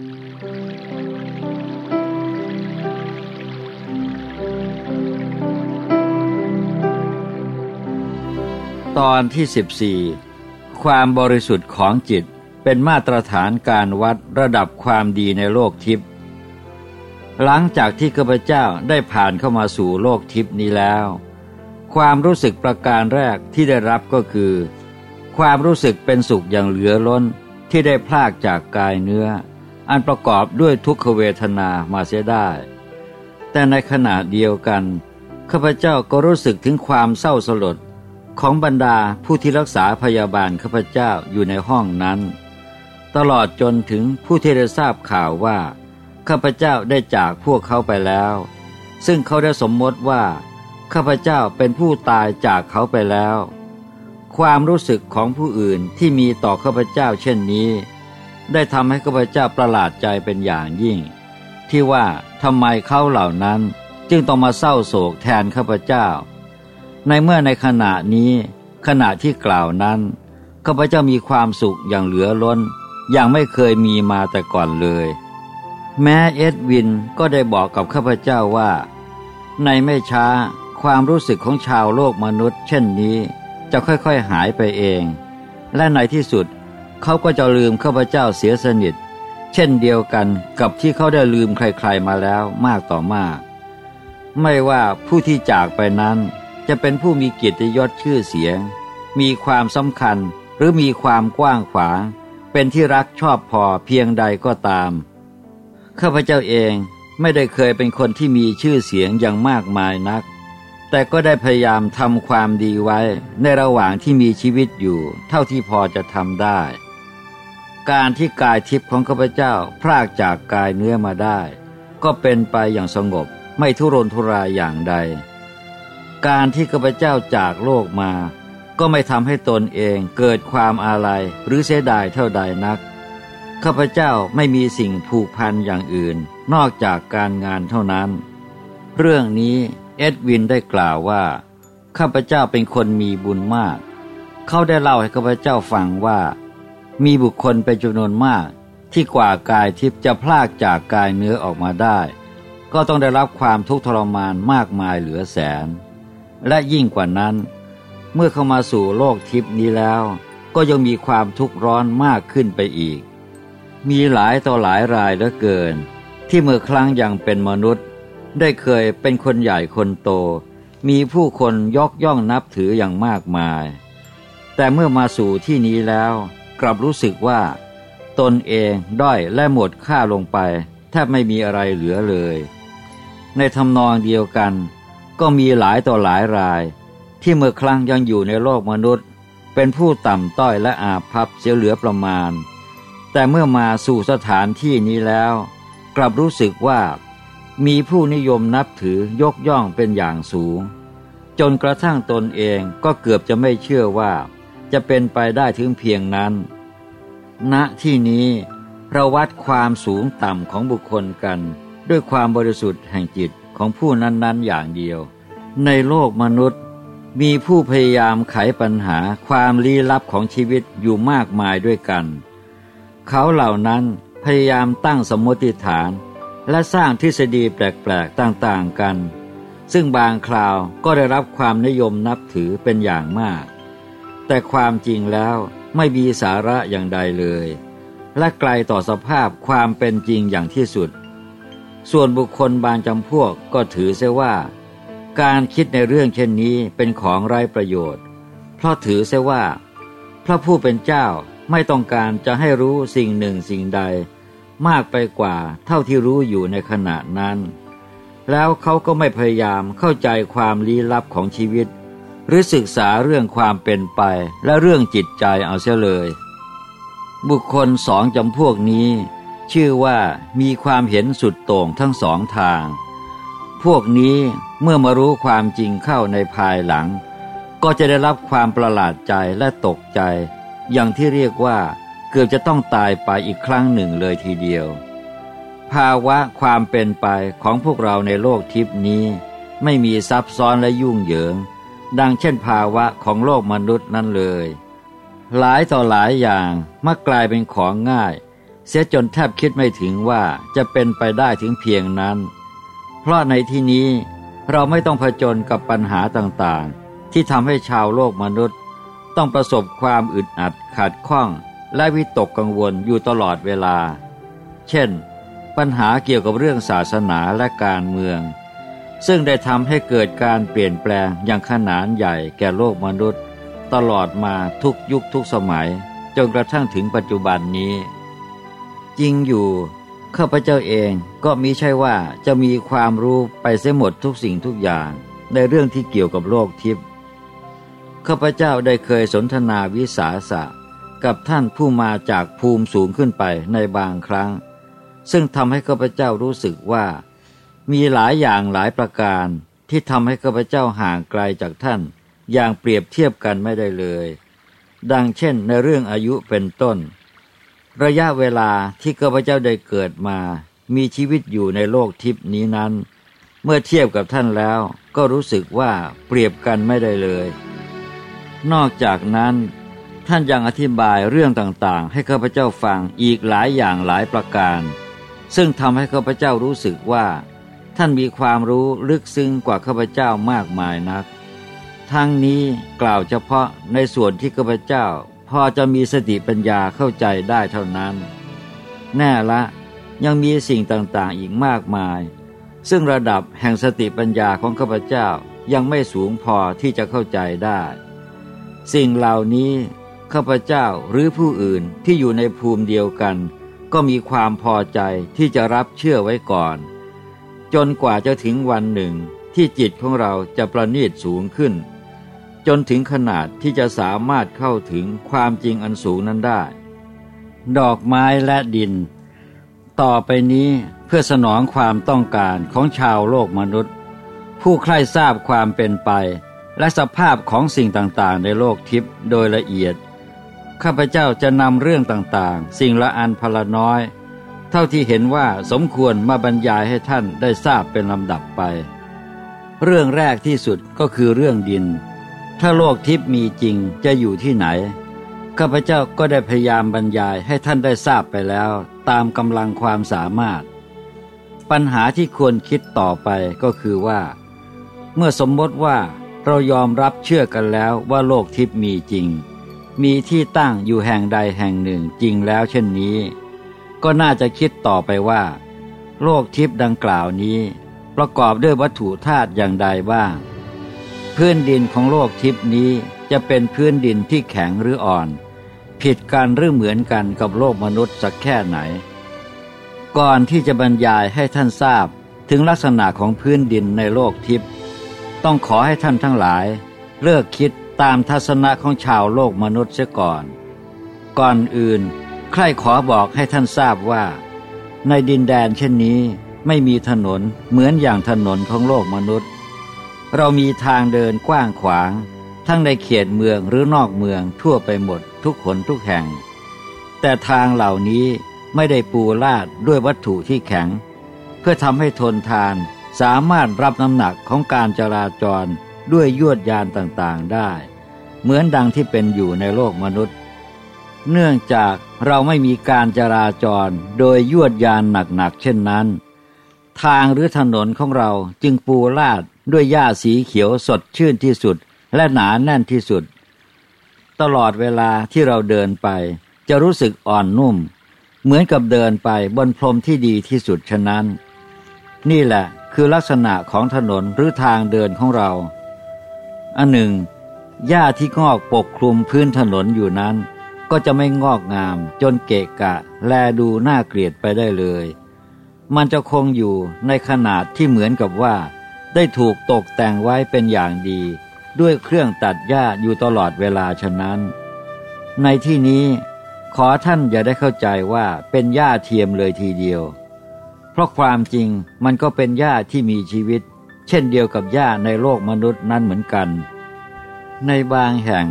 ตอนที่ 14 ความบริสุทธิ์ของจิตเป็นมาตรฐานการวัดระดับความดีในโลกทิพย์หลังจากที่ข้าพเจ้าได้ผ่านเข้ามาสู่โลกทิพย์นี้แล้ว ความรู้สึกประการแรกที่ได้รับก็คือ ความรู้สึกเป็นสุขอย่างเหลือล้นที่ได้พลากจากกายเนื้อ อันประกอบด้วยทุกขเวทนามาเสียได้ แต่ในขณะเดียวกันข้าพเจ้าก็รู้สึกถึงความเศร้าสลดของบรรดาผู้ที่รักษาพยาบาลข้าพเจ้าอยู่ในห้องนั้น ตลอดจนถึงผู้ที่ได้ทราบข่าวว่าข้าพเจ้าได้จากพวกเขาไปแล้ว ซึ่งเขาได้สมมติว่าข้าพเจ้าเป็นผู้ตายจากเขาไปแล้ว ความรู้สึกของผู้อื่นที่มีต่อข้าพเจ้าเช่นนี้ ได้ทำให้ข้าพเจ้าประหลาดใจเป็นอย่างยิ่ง ที่ว่าทำไมเขาเหล่านั้นจึงต้องมาเศร้าโศกแทนข้าพเจ้า ในเมื่อในขณะนี้ขณะที่กล่าวนั้นข้าพเจ้ามีความสุขอย่างเหลือล้น อย่างไม่เคยมีมาแต่ก่อนเลย แม้เอ็ดวินก็ได้บอกกับข้าพเจ้าว่า ในไม่ช้าความรู้สึกของชาวโลกมนุษย์ เช่นนี้จะค่อยๆหายไปเอง และในที่สุด เขาก็จะลืมข้าพเจ้าเสียสนิท เช่นเดียวกันกับที่เขาได้ลืมใครๆมาแล้วมากต่อมาก ไม่ว่าผู้ที่จากไปนั้น จะเป็นผู้มีเกียรติยศชื่อเสียง มีความสำคัญหรือมีความกว้างขวาง เป็นที่รักชอบพอเพียงใดก็ตาม ข้าพเจ้าเองไม่ได้เคยเป็นคนที่มีชื่อเสียงอย่างมากมายนัก แต่ก็ได้พยายามทำความดีไว้ในระหว่างที่มีชีวิตอยู่ เท่าที่พอจะทำได้ การที่กายทิพย์ของข้าพเจ้า พรากจากกายเนื้อมาได้ ก็เป็นไปอย่างสงบไม่ทุรนทุรายอย่างใด การที่ข้าพเจ้าจากโลกมา ก็ไม่ทำให้ตนเองเกิดความอาลัยหรือเสียดายเท่าใดนักข้าพเจ้าไม่มีสิ่งผูกพันอย่างอื่น นอกจากการงานเท่านั้น เรื่องนี้เอ็ดวินได้กล่าวว่าข้าพเจ้าเป็นคนมีบุญมาก เขาได้เล่าให้ข้าพเจ้าฟังว่า มีบุคคลเป็นจำนวนมาก ที่กว่ากายทิพย์จะพลากจากกายเนื้อออกมาได้ ก็ต้องได้รับความทุกข์ทรมานมากมายเหลือแสน และยิ่งกว่านั้น เมื่อเข้ามาสู่โลกทิพย์นี้แล้ว ก็ยังมีความทุกข์ร้อนมากขึ้นไปอีก มีหลายต่อหลายรายเหลือเกิน ที่เมื่อครั้งยังเป็นมนุษย์ ได้เคยเป็นคนใหญ่คนโต มีผู้คนยกย่องนับถืออย่างมากมาย แต่เมื่อมาสู่ที่นี้แล้ว กลับรู้สึกว่า ตนเองด้อยและหมดค่าลงไปแทบไม่มีอะไรเหลือเลย ในทำนองเดียวกัน ก็มีหลายต่อหลายราย ที่เมื่อครั้งยังอยู่ในโลกมนุษย์ เป็นผู้ต่ำต้อยและอาภัพเสียเหลือประมาณ แต่เมื่อมาสู่สถานที่นี้แล้ว กลับรู้สึกว่า มีผู้นิยมนับถือยกย่องเป็นอย่างสูง จนกระทั่งตนเองก็เกือบจะไม่เชื่อว่า จะเป็นไปได้ถึงเพียงนั้น ณที่นี้เราวัดความสูงต่ำของบุคคลกัน ด้วยความบริสุทธิ์แห่งจิตของผู้นั้นๆอย่างเดียว ในโลกมนุษย์มีผู้พยายามไขปัญหาความลี้ลับของชีวิตอยู่มากมายด้วยกัน เขาเหล่านั้นพยายามตั้งสมมติฐาน และสร้างทฤษฎีแปลกๆต่างๆกัน ซึ่งบางคราวก็ได้รับความนิยมนับถือเป็นอย่างมาก แต่ความจริงแล้วไม่มีสาระอย่างใดเลย และไกลต่อสภาพความเป็นจริงอย่างที่สุด ส่วนบุคคลบางจำพวกก็ถือเสียว่า การคิดในเรื่องเช่นนี้เป็นของไร้ประโยชน์ เพราะถือเสียว่า พระผู้เป็นเจ้าไม่ต้องการจะให้รู้สิ่งหนึ่งสิ่งใด มากไปกว่าเท่าที่รู้อยู่ในขณะนั้น แล้วเขาก็ไม่พยายามเข้าใจความลี้ลับของชีวิต หรือศึกษาเรื่องความเป็นไปและเรื่องจิตใจเอาเสียเลย บุคคลสองจำพวกนี้ ชื่อว่ามีความเห็นสุดโต่งทั้งสองทาง พวกนี้เมื่อมารู้ความจริงเข้าในภายหลัง ก็จะได้รับความประหลาดใจและตกใจ อย่างที่เรียกว่าเกือบจะต้องตายไปอีกครั้งหนึ่งเลยทีเดียว ภาวะความเป็นไปของพวกเราในโลกทิพนี้ ไม่มีซับซ้อนและยุ่งเหยิง ดังเช่นภาวะของโลกมนุษย์นั้นเลย หลายต่อหลายอย่างมักกลายเป็นของง่าย เสียจนแทบคิดไม่ถึงว่าจะเป็นไปได้ถึงเพียงนั้น เพราะในที่นี้เราไม่ต้องผจญกับปัญหาต่างๆ ที่ทำให้ชาวโลกมนุษย์ ต้องประสบความอึดอัดขัดข้องและวิตกกังวลอยู่ตลอดเวลา เช่น ปัญหาเกี่ยวกับเรื่องศาสนาและการเมือง ซึ่งได้ทำให้เกิดการเปลี่ยนแปลงอย่างขนานใหญ่แก่โลกมนุษย์ ตลอดมาทุกยุคทุกสมัย จนกระทั่งถึงปัจจุบันนี้ จริงอยู่ข้าพเจ้าเองก็มิใช่ว่าจะมีความรู้ไปเสียหมดทุกสิ่งทุกอย่างในเรื่องที่เกี่ยวกับโลกทิพย์ข้าพเจ้าได้เคยสนทนาวิสาสะกับท่านผู้มาจากภูมิสูงขึ้นไปในบางครั้ง ซึ่งทำให้ข้าพเจ้ารู้สึกว่า มีหลายอย่างหลายประการที่ทำให้ข้าพเจ้าห่างไกลจากท่าน อย่างเปรียบเทียบกันไม่ได้เลย ดังเช่นในเรื่องอายุเป็นต้น ระยะเวลาที่ข้าพเจ้าได้เกิดมา มีชีวิตอยู่ในโลกทิพนี้นั้น เมื่อเทียบกับท่านแล้วก็รู้สึกว่าเปรียบกันไม่ได้เลย นอกจากนั้น ท่านยังอธิบายเรื่องต่างๆ ให้ข้าพเจ้าฟังอีกหลายอย่างหลายประการ ซึ่งทำให้ข้าพเจ้ารู้สึกว่า ท่านมีความรู้ลึกซึ้งกว่าข้าพเจ้ามากมายนัก ทั้งนี้กล่าวเฉพาะในส่วนที่ข้าพเจ้าพอจะมีสติปัญญาเข้าใจได้เท่านั้น แน่ละยังมีสิ่งต่างๆอีกมากมาย ซึ่งระดับแห่งสติปัญญาของข้าพเจ้ายังไม่สูงพอที่จะเข้าใจได้ สิ่งเหล่านี้ข้าพเจ้าหรือผู้อื่นที่อยู่ในภูมิเดียวกัน ก็มีความพอใจที่จะรับเชื่อไว้ก่อน จนกว่าจะถึงวันหนึ่งที่จิตของเราจะประณีตสูงขึ้น จนถึงขนาดที่จะสามารถเข้าถึงความจริงอันสูงนั้นได้ ดอกไม้และดิน ต่อไปนี้เพื่อสนองความต้องการของชาวโลกมนุษย์ ผู้ใคร่ทราบความเป็นไป และสภาพของสิ่งต่างๆ ในโลกทิพย์โดยละเอียด ข้าพเจ้าจะนำเรื่องต่างๆ สิ่งละอันพละน้อย เท่าที่เห็นว่าสมควรมาบรรยายให้ท่านได้ทราบเป็นลำดับไป เรื่องแรกที่สุดก็คือเรื่องดิน ถ้าโลกทิพย์มีจริงจะอยู่ที่ไหน ข้าพเจ้าก็ได้พยายามบรรยายให้ท่านได้ทราบไปแล้ว ตามกำลังความสามารถ ปัญหาที่ควรคิดต่อไปก็คือว่า เมื่อสมมติว่าเรายอมรับเชื่อกันแล้วว่าโลกทิพย์มีจริง มีที่ตั้งอยู่แห่งใดแห่งหนึ่งจริงแล้วเช่นนี้ ก็น่าจะคิดต่อไปว่า โลกทิพย์ดังกล่าวนี้ ประกอบด้วยวัตถุธาตุอย่างใดบ้างพื้นดินของโลกทิพย์นี้จะเป็นพื้นดินที่แข็งหรืออ่อน ผิดกันหรือเหมือนกันกับโลกมนุษย์สักแค่ไหน ก่อนที่จะบรรยายให้ท่านทราบถึงลักษณะของพื้นดินในโลกทิพย์ต้องขอให้ท่านทั้งหลาย เลิกคิดตามทัศนะของชาวโลกมนุษย์เสียก่อน ก่อนอื่น ครขอบอกให้ท่านทราบว่า ในดินแดนเช่นนี้ไม่มีถนนเหมือนอย่างถนนของโลกมนุษย์ เรามีทางเดินกว้างขวาง ทั้งในเขตเมืองหรือนอกเมืองทั่วไปหมดทุกคนทุกแห่ง แต่ทางเหล่านี้ไม่ได้ปูลาดด้วยวัตถุที่แข็ง เพื่อทำให้ทนทานสามารถรับน้ำหนักของการจราจรด้วยยวดยานต่างๆได้ เหมือนดังที่เป็นอยู่ในโลกมนุษย์ เนื่องจากเราไม่มีการจราจรโดยยวดยานหนักๆเช่นนั้น ทางหรือถนนของเราจึงปูลาดด้วยหญ้าสีเขียวสดชื่นที่สุดและหนาแน่นที่สุด ตลอดเวลาที่เราเดินไปจะรู้สึกอ่อนนุ่ม เหมือนกับเดินไปบนพรมที่ดีที่สุดฉะนั้น นี่แหละคือลักษณะของถนนหรือทางเดินของเรา อันหนึ่งหญ้าที่งอกปกคลุมพื้นถนนอยู่นั้น ก็จะไม่งอกงามจนเกะกะ แลดูน่าเกลียดไปได้เลย มันจะคงอยู่ในขนาดที่เหมือนกับว่า ได้ถูกตกแต่งไว้เป็นอย่างดี ด้วยเครื่องตัดหญ้าอยู่ตลอดเวลาฉะนั้น ในที่นี้ขอท่านอย่าได้เข้าใจว่าเป็นหญ้าเทียมเลยทีเดียว เพราะความจริงมันก็เป็นหญ้าที่มีชีวิต เช่นเดียวกับหญ้าในโลกมนุษย์นั้นเหมือนกัน ในบางแห่ง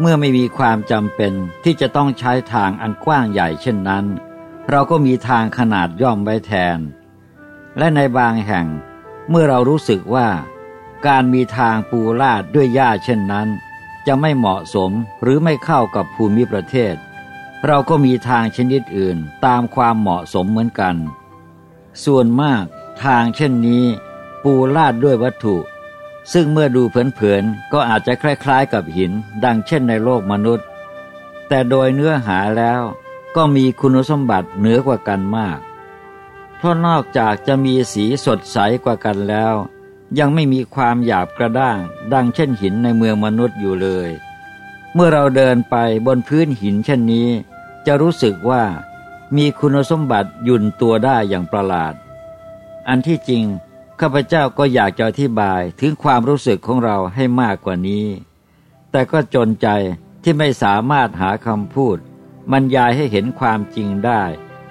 เมื่อไม่มีความจำเป็นที่จะต้องใช้ทางอันกว้างใหญ่เช่นนั้น เราก็มีทางขนาดย่อมไว้แทน และในบางแห่ง เมื่อเรารู้สึกว่า การมีทางปูลาดด้วยหญ้าเช่นนั้น จะไม่เหมาะสมหรือไม่เข้ากับภูมิประเทศ เราก็มีทางชนิดอื่นตามความเหมาะสมเหมือนกัน ส่วนมากทางเช่นนี้ ปูลาดด้วยวัตถุ ซึ่งเมื่อดูเผินๆก็อาจจะคล้ายๆ กับหิน ดังเช่นในโลกมนุษย์ แต่โดยเนื้อหาแล้วก็มีคุณสมบัติเหนือกว่ากันมาก เพราะนอกจากจะมีสีสดใสกว่ากันแล้ว ยังไม่มีความหยาบกระด้าง ดังเช่นหินในเมืองมนุษย์อยู่เลย เมื่อเราเดินไปบนพื้นหินเช่นนี้ จะรู้สึกว่ามีคุณสมบัติยุ่นตัวได้อย่างประหลาด อันที่จริง ข้าพเจ้าก็อยากจะอธิบายถึงความรู้สึกของเราให้มากกว่านี้ แต่ก็จนใจที่ไม่สามารถหาคำพูดบรรยายให้เห็นความจริงได้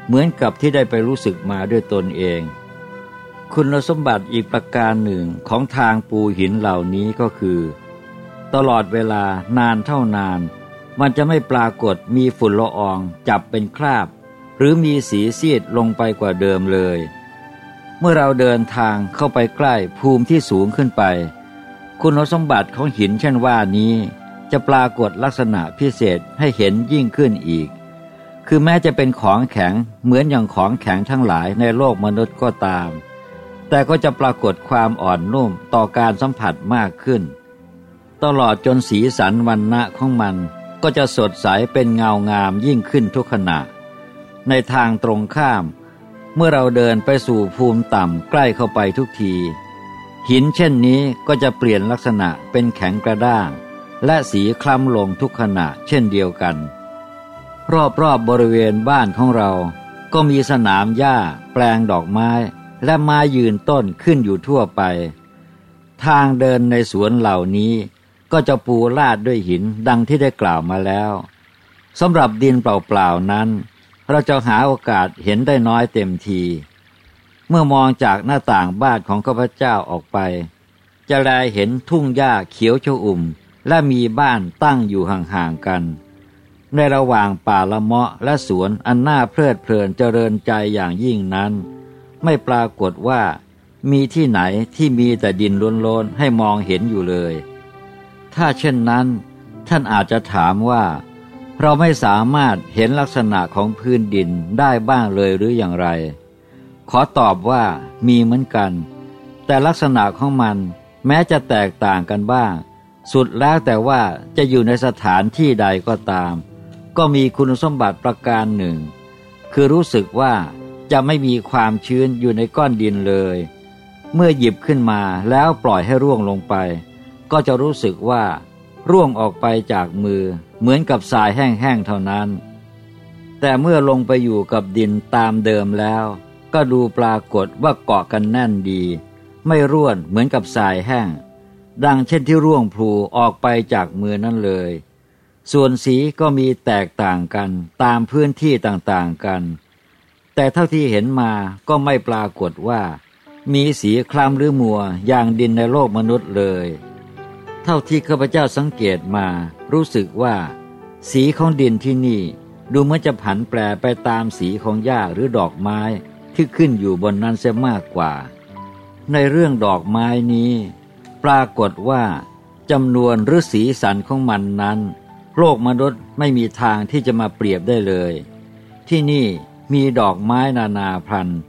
เหมือนกับที่ได้ไปรู้สึกมาด้วยตนเอง คุณสมบัติอีกประการหนึ่งของทางปูหินเหล่านี้ก็คือ ตลอดเวลานานเท่านาน มันจะไม่ปรากฏมีฝุ่นละอองจับเป็นคราบ หรือมีสีซีดลงไปกว่าเดิมเลย มื่อเราเดินทางเข้าไปใกล้ภูมิที่สูงขึ้นไป คุณสมบัติของหินเช่นว่านี้ จะปรากฏลักษณะพิเศษให้เห็นยิ่งขึ้นอีก คือแม้จะเป็นของแข็งเหมือนอย่างของแข็งทั้งหลายในโลกมนุษย์ก็ตาม แต่ก็จะปรากฏความอ่อนนุ่มต่อการสัมผัสมากขึ้น ตลอดจนสีสันวันณะของมันก็จะสดใสเป็นเงางามยิ่งขึ้นทุกขณะ ในทางตรงข้าม เมื่อเราเดินไปสู่ภูมิต่ำใกล้เข้าไปทุกที หินเช่นนี้ก็จะเปลี่ยนลักษณะเป็นแข็งกระด้าง และสีคล้ำลงทุกขณะเช่นเดียวกัน รอบๆบบริเวณบ้านของเรา ก็มีสนามหญ้า แปลงดอกไม้ และไม้ยืนต้นขึ้นอยู่ทั่วไป ทางเดินในสวนเหล่านี้ก็จะปูลาดด้วยหินดังที่ได้กล่าวมาแล้วสำหรับดินเปล่าๆนั้น เราจะหาโอกาสเห็นได้น้อยเต็มที เมื่อมองจากหน้าต่างบ้านของข้าพเจ้าออกไป จะแลเห็นทุ่งหญ้าเขียวชอุ่ม และมีบ้านตั้งอยู่ห่างๆกัน ในระหว่างป่าละเมาะและสวนอันน่าเพลิดเพลินเจริญใจอย่างยิ่งนั้น ไม่ปรากฏว่า มีที่ไหนที่มีแต่ดินล้นๆให้มองเห็นอยู่เลย ถ้าเช่นนั้น ท่านอาจจะถามว่า เราไม่สามารถเห็นลักษณะของพื้นดินได้บ้างเลยหรืออย่างไร ขอตอบว่ามีเหมือนกัน แต่ลักษณะของมันแม้จะแตกต่างกันบ้าง สุดแล้วแต่ว่าจะอยู่ในสถานที่ใดก็ตาม ก็มีคุณสมบัติประการหนึ่ง คือรู้สึกว่าจะไม่มีความชื้นอยู่ในก้อนดินเลย เมื่อหยิบขึ้นมาแล้วปล่อยให้ร่วงลงไป ก็จะรู้สึกว่า ร่วงออกไปจากมือเหมือนกับทรายแห้งๆเท่านั้น แต่เมื่อลงไปอยู่กับดินตามเดิมแล้ว ก็ดูปรากฏว่าเกาะกันแน่นดี ไม่ร่วนเหมือนกับทรายแห้ง ดังเช่นที่ร่วงพลูออกไปจากมือนั่นเลย ส่วนสีก็มีแตกต่างกันตามพื้นที่ต่างๆกัน แต่เท่าที่เห็นมาก็ไม่ปรากฏว่า มีสีคล้ำหรือมัวอย่างดินในโลกมนุษย์เลย เท่าที่ข้าพเจ้าสังเกตมา รู้สึกว่า สีของดินที่นี่ ดูเหมือนจะผันแปรไปตามสีของหญ้าหรือดอกไม้ที่ขึ้นอยู่บนนั้นเสียมากกว่า ในเรื่องดอกไม้นี้ ปรากฏว่าจำนวนหรือสีสันของมันนั้น โลกมนุษย์ไม่มีทางที่จะมาเปรียบได้เลย ที่นี่มีดอกไม้นานาพันธุ์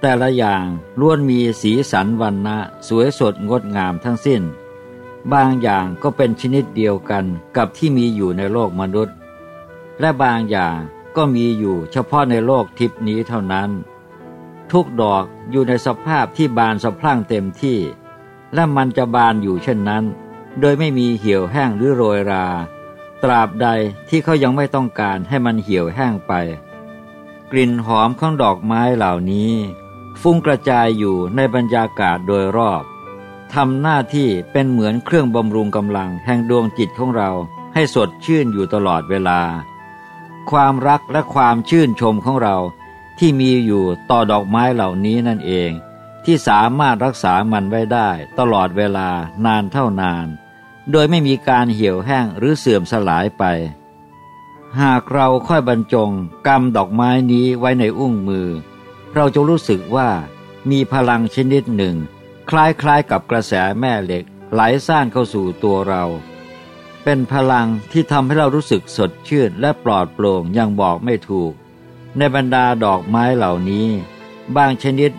แต่ละอย่างล้วนมีสีสันวันนะสวยสดงดงามทั้งสิ้น บางอย่างก็เป็นชนิดเดียวกันกับที่มีอยู่ในโลกมนุษย์ และบางอย่างก็มีอยู่เฉพาะในโลกทิพนี้เท่านั้น ทุกดอกอยู่ในสภาพที่บานสะพรั่งเต็มที่ และมันจะบานอยู่เช่นนั้น โดยไม่มีเหี่ยวแห้งหรือโรยรา ตราบใดที่เขายังไม่ต้องการให้มันเหี่ยวแห้งไป กลิ่นหอมของดอกไม้เหล่านี้ ฟุ้งกระจายอยู่ในบรรยากาศโดยรอบ ทำหน้าที่เป็นเหมือนเครื่องบำรุงกำลังแห่งดวงจิตของเราให้สดชื่นอยู่ตลอดเวลา ความรักและความชื่นชมของเราที่มีอยู่ต่อดอกไม้เหล่านี้นั่นเอง ที่สามารถรักษามันไว้ได้ตลอดเวลานานเท่านาน โดยไม่มีการเหี่ยวแห้งหรือเสื่อมสลายไป หากเราค่อยบรรจงกำดอกไม้นี้ไว้ในอุ้งมือ เราจะรู้สึกว่ามีพลังชนิดหนึ่ง คล้ายๆกับกระแสแม่เหล็กไหลซ่านเข้าสู่ตัวเรา เป็นพลังที่ทำให้เรารู้สึกสดชื่นและปลอดโปร่งอย่างบอกไม่ถูก ในบรรดาดอกไม้เหล่านี้ บางชนิด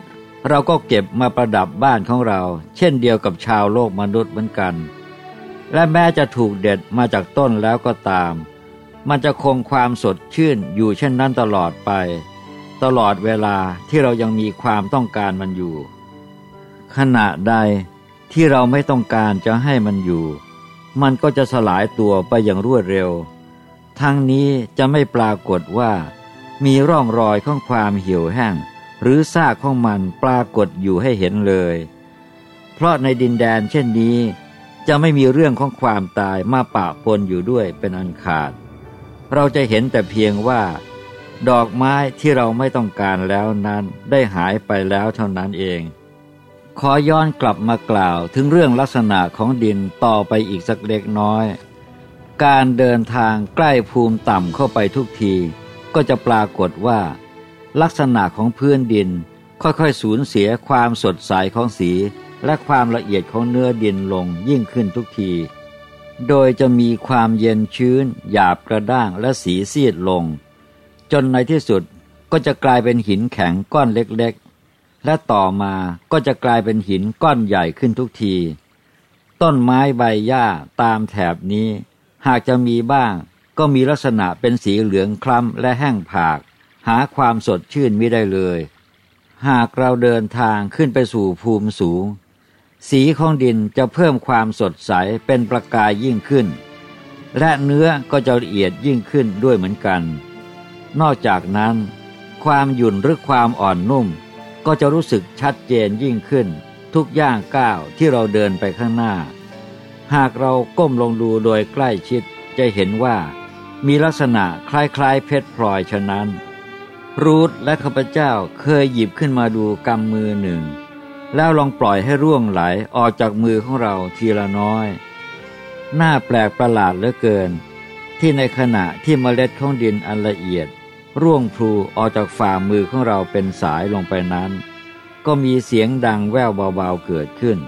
เราก็เก็บมาประดับบ้านของเรา เช่นเดียวกับชาวโลกมนุษย์เหมือนกัน และแม้จะถูกเด็ดมาจากต้นแล้วก็ตาม มันจะคงความสดชื่นอยู่เช่นนั้นตลอดไป ตลอดเวลาที่เรายังมีความต้องการมันอยู่ ขณะใดที่เราไม่ต้องการจะให้มันอยู่ มันก็จะสลายตัวไปอย่างรวดเร็ว ทั้งนี้จะไม่ปรากฏว่า มีร่องรอยของความเหี่ยวแห้ง หรือซากของมันปรากฏอยู่ให้เห็นเลย เพราะในดินแดนเช่นนี้ จะไม่มีเรื่องของความตายมาปะปนอยู่ด้วยเป็นอันขาด เราจะเห็นแต่เพียงว่า ดอกไม้ที่เราไม่ต้องการแล้วนั้นได้หายไปแล้วเท่านั้นเอง ขอย้อนกลับมากล่าวถึงเรื่องลักษณะของดินต่อไปอีกสักเล็กน้อย การเดินทางใกล้ภูมิต่ำเข้าไปทุกที ก็จะปรากฏว่า ลักษณะของพื้นดินค่อยๆสูญเสียความสดใสของสีและความละเอียดของเนื้อดินลงยิ่งขึ้นทุกที โดยจะมีความเย็นชื้น หยาบกระด้างและสีซีดลง จนในที่สุดก็จะกลายเป็นหินแข็งก้อนเล็ก และต่อมาก็จะกลายเป็นหินก้อนใหญ่ขึ้นทุกที ต้นไม้ใบหญ้าตามแถบนี้ หากจะมีบ้าง ก็มีลักษณะเป็นสีเหลืองคล้ำและแห้งผาก หาความสดชื่นไม่ได้เลย หากเราเดินทางขึ้นไปสู่ภูมิสูง สีของดินจะเพิ่มความสดใสเป็นประกายยิ่งขึ้น และเนื้อก็จะละเอียดยิ่งขึ้นด้วยเหมือนกัน นอกจากนั้น ความหยุ่นหรือความอ่อนนุ่ม ก็จะรู้สึกชัดเจนยิ่งขึ้น ทุกย่างก้าวที่เราเดินไปข้างหน้า หากเราก้มลงดูโดยใกล้ชิดจะเห็นว่า มีลักษณะคล้ายๆ เพชรพลอยฉะนั้น รูทและข้าพเจ้าเคยหยิบขึ้นมาดูกำมือหนึ่ง แล้วลองปล่อยให้ร่วงไหลออกจากมือของเราทีละน้อยหน้าแปลกประหลาดเหลือเกิน ที่ในขณะที่เมล็ดของดินอันละเอียด ร่วงพลูออกจากฝ่ามือของเราเป็นสายลงไปนั้น ก็มีเสียงดังแว่วเบาๆเกิดขึ้น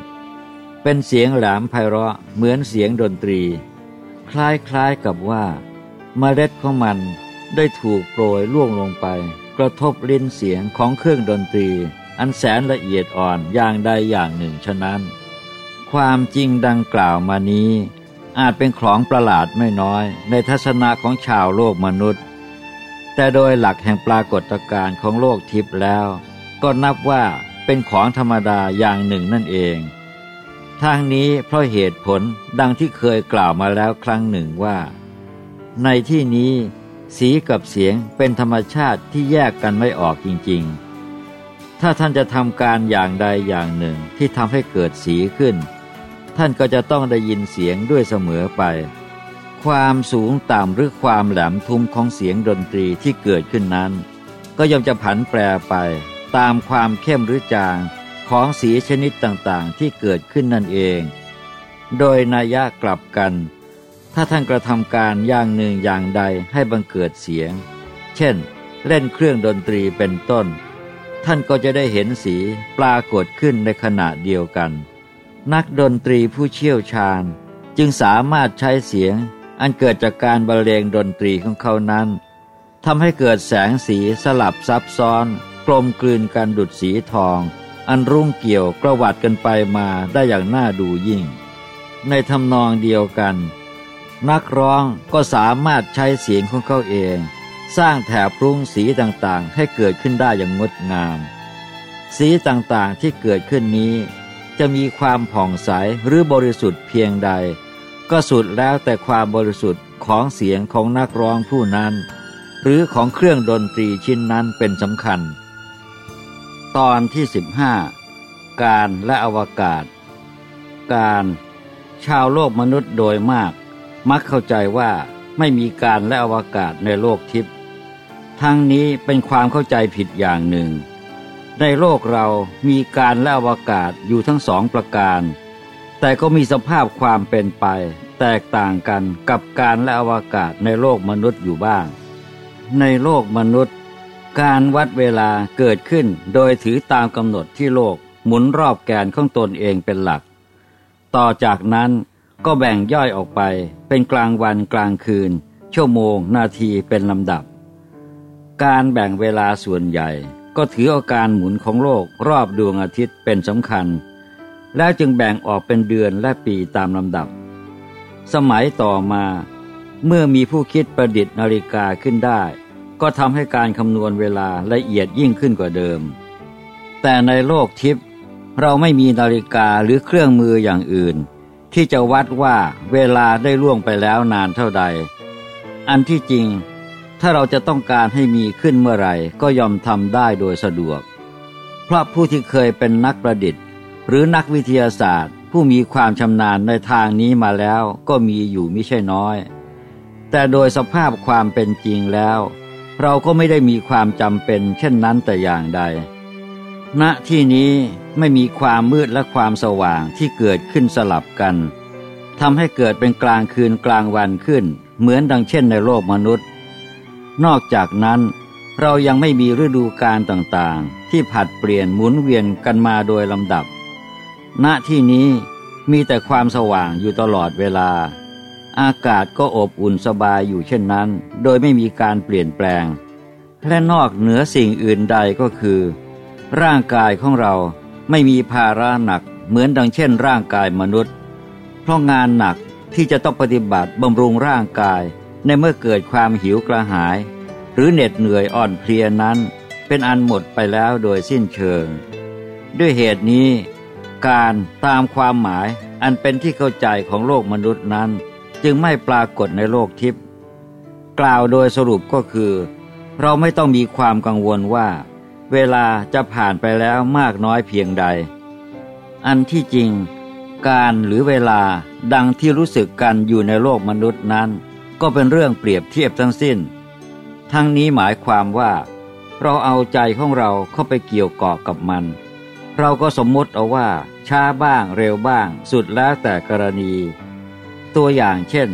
เป็นเสียงแหลมไพเราะเหมือนเสียงดนตรี คล้ายๆกับว่าเมล็ดของมันได้ถูกโปรยล่วงลงไป กระทบลิ้นเสียงของเครื่องดนตรี อันแสนละเอียดอ่อนอย่างใดอย่างหนึ่งฉะนั้น ความจริงดังกล่าวมานี้ อาจเป็นของประหลาดไม่น้อยในทัศนะของชาวโลกมนุษย์ แต่โดยหลักแห่งปรากฏการณ์ของโลกทิพย์แล้ว ก็นับว่าเป็นของธรรมดาอย่างหนึ่งนั่นเองทางนี้เพราะเหตุผลดังที่เคยกล่าวมาแล้วครั้งหนึ่งว่า ในที่นี้สีกับเสียงเป็นธรรมชาติที่แยกกันไม่ออกจริง ๆ ถ้าท่านจะทำการอย่างใดอย่างหนึ่งที่ทำให้เกิดสีขึ้น ท่านก็จะต้องได้ยินเสียงด้วยเสมอไป ความสูงต่ำหรือความแหลมทุ้มของเสียงดนตรีที่เกิดขึ้นนั้น ก็ย่อมจะผันแปรไปตามความเข้มหรือจางของสีชนิดต่างๆ ที่เกิดขึ้นนั่นเอง โดยนัยยะกลับกัน ถ้าท่านกระทำการอย่างหนึ่งอย่างใดให้บังเกิดเสียง เช่น เล่นเครื่องดนตรีเป็นต้น ท่านก็จะได้เห็นสีปรากฏขึ้นในขณะเดียวกัน นักดนตรีผู้เชี่ยวชาญ จึงสามารถใช้เสียง อันเกิดจากการบรรเลงดนตรีของเขานั้นทำให้เกิดแสงสีสลับซับซ้อน กลมกลืนกันดุดสีทอง อันรุ่งเกี่ยวกระวัดกันไปมาได้อย่างน่าดูยิ่ง ในทำนองเดียวกัน นักร้องก็สามารถใช้เสียงของเขาเอง สร้างแถบรุงสีต่างๆ ให้เกิดขึ้นได้อย่างงดงาม สีต่างๆที่เกิดขึ้นนี้ จะมีความผ่องใสหรือบริสุทธิ์เพียงใด ก็สุดแล้วแต่ความบริสุทธิ์ของเสียงของนักร้องผู้นั้น หรือของเครื่องดนตรีชิ้นนั้นเป็นสำคัญ ตอนที่ 15 การและอวกาศ การ ชาวโลกมนุษย์โดยมาก มักเข้าใจว่าไม่มีการและอวกาศในโลกทิพย์ทั้งนี้เป็นความเข้าใจผิดอย่างหนึ่ง ในโลกเรามีการและอวกาศอยู่ทั้งสองประการ แต่ก็มีสภาพความเป็นไป แตกต่างกันกับการและอวกาศในโลกมนุษย์อยู่บ้าง ในโลกมนุษย์ การวัดเวลาเกิดขึ้นโดยถือตามกำหนดที่โลกหมุนรอบแกนของตนเองเป็นหลัก ต่อจากนั้นก็แบ่งย่อยออกไปเป็นกลางวันกลางคืน ชั่วโมง นาทีเป็นลำดับ การแบ่งเวลาส่วนใหญ่ ก็ถืออาการหมุนของโลกรอบดวงอาทิตย์เป็นสำคัญ แล้วจึงแบ่งออกเป็นเดือนและปีตามลำดับ สมัยต่อมาเมื่อมีผู้คิดประดิษฐ์นาฬิกาขึ้นได้ ก็ทำให้การคำนวณเวลาละเอียดยิ่งขึ้นกว่าเดิม แต่ในโลกทิพย์เราไม่มีนาฬิกาหรือเครื่องมืออย่างอื่น ที่จะวัดว่าเวลาได้ล่วงไปแล้วนานเท่าใด อันที่จริง ถ้าเราจะต้องการให้มีขึ้นเมื่อไหร่ก็ยอมทำได้โดยสะดวก เพราะผู้ที่เคยเป็นนักประดิษฐ์ หรือนักวิทยาศาสตร์ ผู้มีความชำนาญในทางนี้มาแล้วก็มีอยู่ไม่ใช่น้อย แต่โดยสภาพความเป็นจริงแล้ว เราก็ไม่ได้มีความจำเป็น เช่นนั้นแต่อย่างใด ณที่นี้ไม่มีความมืดและความสว่างที่เกิดขึ้นสลับกันทำให้เกิดเป็นกลางคืนกลางวันขึ้น เหมือนดังเช่นในโลกมนุษย์ นอกจากนั้นเรายังไม่มีฤดูกาลต่างๆ ที่ผัดเปลี่ยนหมุนเวียนกันมาโดยลำดับ ณที่นี้มีแต่ความสว่างอยู่ตลอดเวลา อากาศก็อบอุ่นสบายอยู่เช่นนั้น โดยไม่มีการเปลี่ยนแปลง และนอกเหนือสิ่งอื่นใดก็คือ ร่างกายของเราไม่มีภาระหนักเหมือนดังเช่น ร่างกายมนุษย์ เพราะงานหนักที่จะต้องปฏิบัติบำรุงร่างกายในเมื่อเกิดความหิวกระหาย หรือเหน็ดเหนื่อยอ่อนเพลียนั้น เป็นอันหมดไปแล้วโดยสิ้นเชิง ด้วยเหตุนี้ การตามความหมายอันเป็นที่เข้าใจของโลกมนุษย์นั้น จึงไม่ปรากฏในโลกทิพย์กล่าวโดยสรุปก็คือ เราไม่ต้องมีความกังวลว่า เวลาจะผ่านไปแล้วมากน้อยเพียงใด อันที่จริง การหรือเวลาดังที่รู้สึกกันอยู่ในโลกมนุษย์นั้น ก็เป็นเรื่องเปรียบเทียบทั้งสิ้น ทั้งนี้หมายความว่า เราเอาใจของเราเข้าไปเกี่ยวเกาะกับมัน เราก็สมมติเอาว่า ช้าบ้างเร็วบ้างสุดแล้วแต่กรณี ตัวอย่างเช่น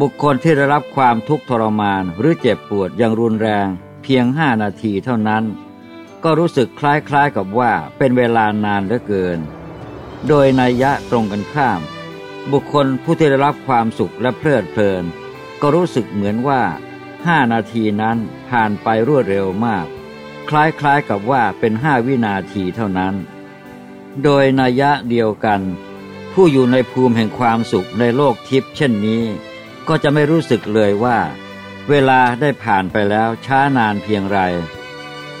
บุคคลที่ได้รับความทุกข์ทรมานหรือเจ็บปวดอย่างรุนแรง เพียงห้านาทีเท่านั้น ก็รู้สึกคล้ายๆกับว่าเป็นเวลานานเหลือเกิน โดยนัยยะตรงกันข้าม บุคคลผู้ที่ได้รับความสุขและเพลิดเพลิน ก็รู้สึกเหมือนว่าห้านาทีนั้นผ่านไปรวดเร็วมาก คล้ายๆกับว่าเป็นห้าวินาทีเท่านั้น โดยนัยะเดียวกัน ผู้อยู่ในภูมิแห่งความสุขในโลกทิพย์เช่นนี้ ก็จะไม่รู้สึกเลยว่า เวลาได้ผ่านไปแล้วช้านานเพียงไร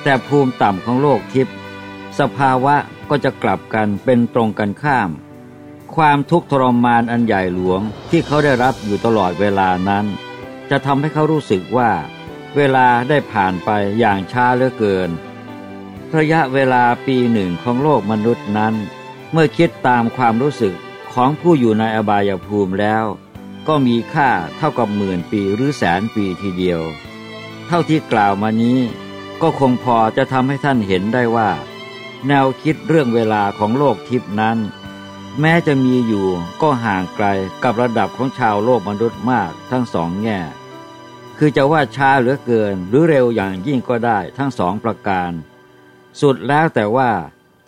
แต่ภูมิต่ำของโลกทิพย์สภาวะก็จะกลับกันเป็นตรงกันข้าม ความทุกข์ทรมานอันใหญ่หลวงที่เขาได้รับอยู่ตลอดเวลานั้น จะทำให้เขารู้สึกว่า เวลาได้ผ่านไปอย่างช้าเหลือเกิน ระยะเวลาปีหนึ่งของโลกมนุษย์นั้น เมื่อคิดตามความรู้สึกของผู้อยู่ในอบายภูมิแล้ว ก็มีค่าเท่ากับหมื่นปีหรือแสนปีทีเดียว เท่าที่กล่าวมานี้ ก็คงพอจะทำให้ท่านเห็นได้ว่า แนวคิดเรื่องเวลาของโลกทิพนั้น แม้จะมีอยู่ก็ห่างไกลกับระดับของชาวโลกมนุษย์มากทั้งสองแง่ คือจะว่าช้าเหลือเกินหรือเร็วอย่างยิ่งก็ได้ทั้งสองประการ สุดแล้วแต่ว่า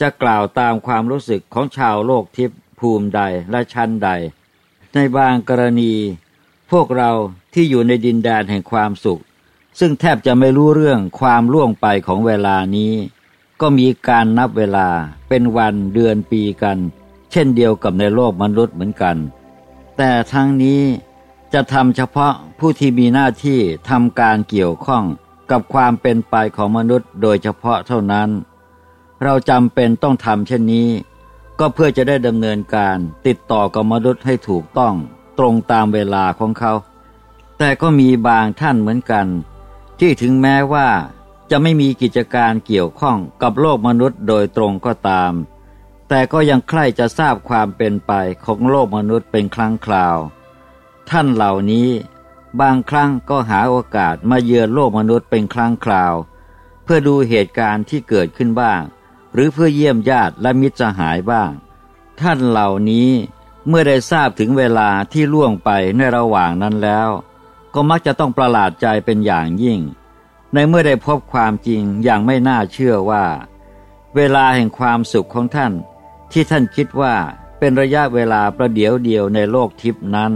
จะกล่าวตามความรู้สึกของชาวโลกทิพย์ภูมิใดและชั้นใด ในบางกรณี พวกเราที่อยู่ในดินแดนแห่งความสุข ซึ่งแทบจะไม่รู้เรื่องความล่วงไปของเวลานี้ ก็มีการนับเวลาเป็นวันเดือนปีกัน เช่นเดียวกับในโลกมนุษย์เหมือนกัน แต่ทั้งนี้จะทำเฉพาะผู้ที่มีหน้าที่ทำการเกี่ยวข้อง กับความเป็นไปของมนุษย์โดยเฉพาะเท่านั้น เราจำเป็นต้องทำเช่นนี้ ก็เพื่อจะได้ดำเนินการติดต่อกับมนุษย์ให้ถูกต้องตรงตามเวลาของเขา แต่ก็มีบางท่านเหมือนกัน ที่ถึงแม้ว่าจะไม่มีกิจการเกี่ยวข้องกับโลกมนุษย์โดยตรงก็ตาม แต่ก็ยังใคร่จะทราบความเป็นไปของโลกมนุษย์เป็นครั้งคราว ท่านเหล่านี้ บางครั้งก็หาโอกาสมาเยือนโลกมนุษย์เป็นครั้งคราว เพื่อดูเหตุการณ์ที่เกิดขึ้นบ้าง หรือเพื่อเยี่ยมญาติและมิตรสหายบ้าง ท่านเหล่านี้เมื่อได้ทราบถึงเวลาที่ล่วงไปในระหว่างนั้นแล้ว ก็มักจะต้องประหลาดใจเป็นอย่างยิ่ง ในเมื่อได้พบความจริงอย่างไม่น่าเชื่อว่า เวลาแห่งความสุขของท่าน ที่ท่านคิดว่าเป็เป็นระยะเวลาประเดียวเดียวในโลกทิพนั้น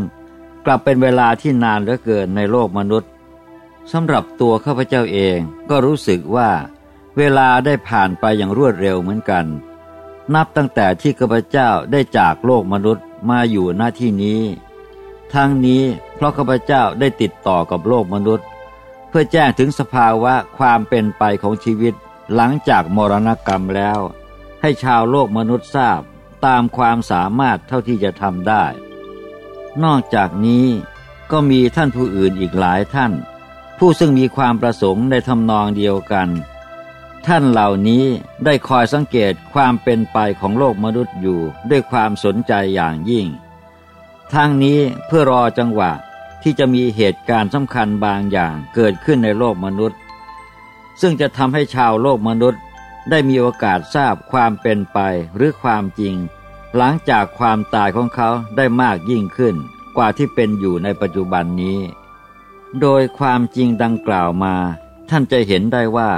กลับเป็นเวลาที่นานเหลือเกินในโลกมนุษย์สำหรับตัวข้าพเจ้าเองก็รู้สึกว่า เวลาได้ผ่านไปอย่างรวดเร็วเหมือนกัน นับตั้งแต่ที่ข้าพเจ้าได้จากโลกมนุษย์มาอยู่หน้าที่นี้ ทั้งนี้เพราะข้าพเจ้าได้ติดต่อกับโลกมนุษย์ เพื่อแจ้งถึงสภาวะความเป็นไปของชีวิตหลังจากมรณกรรมแล้ว ให้ชาวโลกมนุษย์ทราบตามความสามารถเท่าที่จะทำได้ นอกจากนี้ก็มีท่านผู้อื่นอีกหลายท่าน ผู้ซึ่งมีความประสงค์ในทำนองเดียวกัน ท่านเหล่านี้ได้คอยสังเกตความเป็นไปของโลกมนุษย์อยู่ด้วยความสนใจอย่างยิ่ง ทั้งนี้เพื่อรอจังหวะที่จะมีเหตุการณ์สำคัญบางอย่างเกิดขึ้นในโลกมนุษย์ ซึ่งจะทำให้ชาวโลกมนุษย์ได้มีโอกาสทราบความเป็นไปหรือความจริง หลังจากความตายของเขาได้มากยิ่งขึ้นกว่าที่เป็นอยู่ในปัจจุบันนี้ โดยความจริงดังกล่าวมา ท่านจะเห็นได้ว่า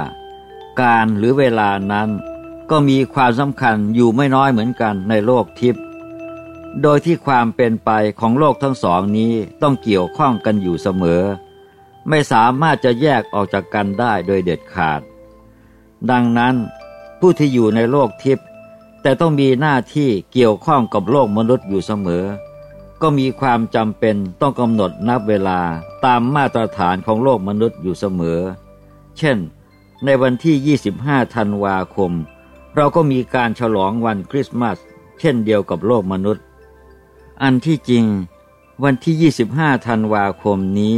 การหรือเวลานั้น ก็มีความสำคัญอยู่ไม่น้อยเหมือนกันในโลกทิพย์โดยที่ความเป็นไปของโลกทั้งสองนี้ต้องเกี่ยวข้องกันอยู่เสมอ ไม่สามารถจะแยกออกจากกันได้โดยเด็ดขาด ดังนั้นผู้ที่อยู่ในโลกทิพย์ แต่ต้องมีหน้าที่เกี่ยวข้องกับโลกมนุษย์อยู่เสมอ ก็มีความจำเป็นต้องกำหนดนับเวลาตามมาตรฐานของโลกมนุษย์อยู่เสมอ เช่น ในวันที่ 25 ธันวาคม เราก็มีการฉลองวันคริสต์มาส เช่นเดียวกับโลกมนุษย์ อันที่จริง วันที่ 25 ธันวาคมนี้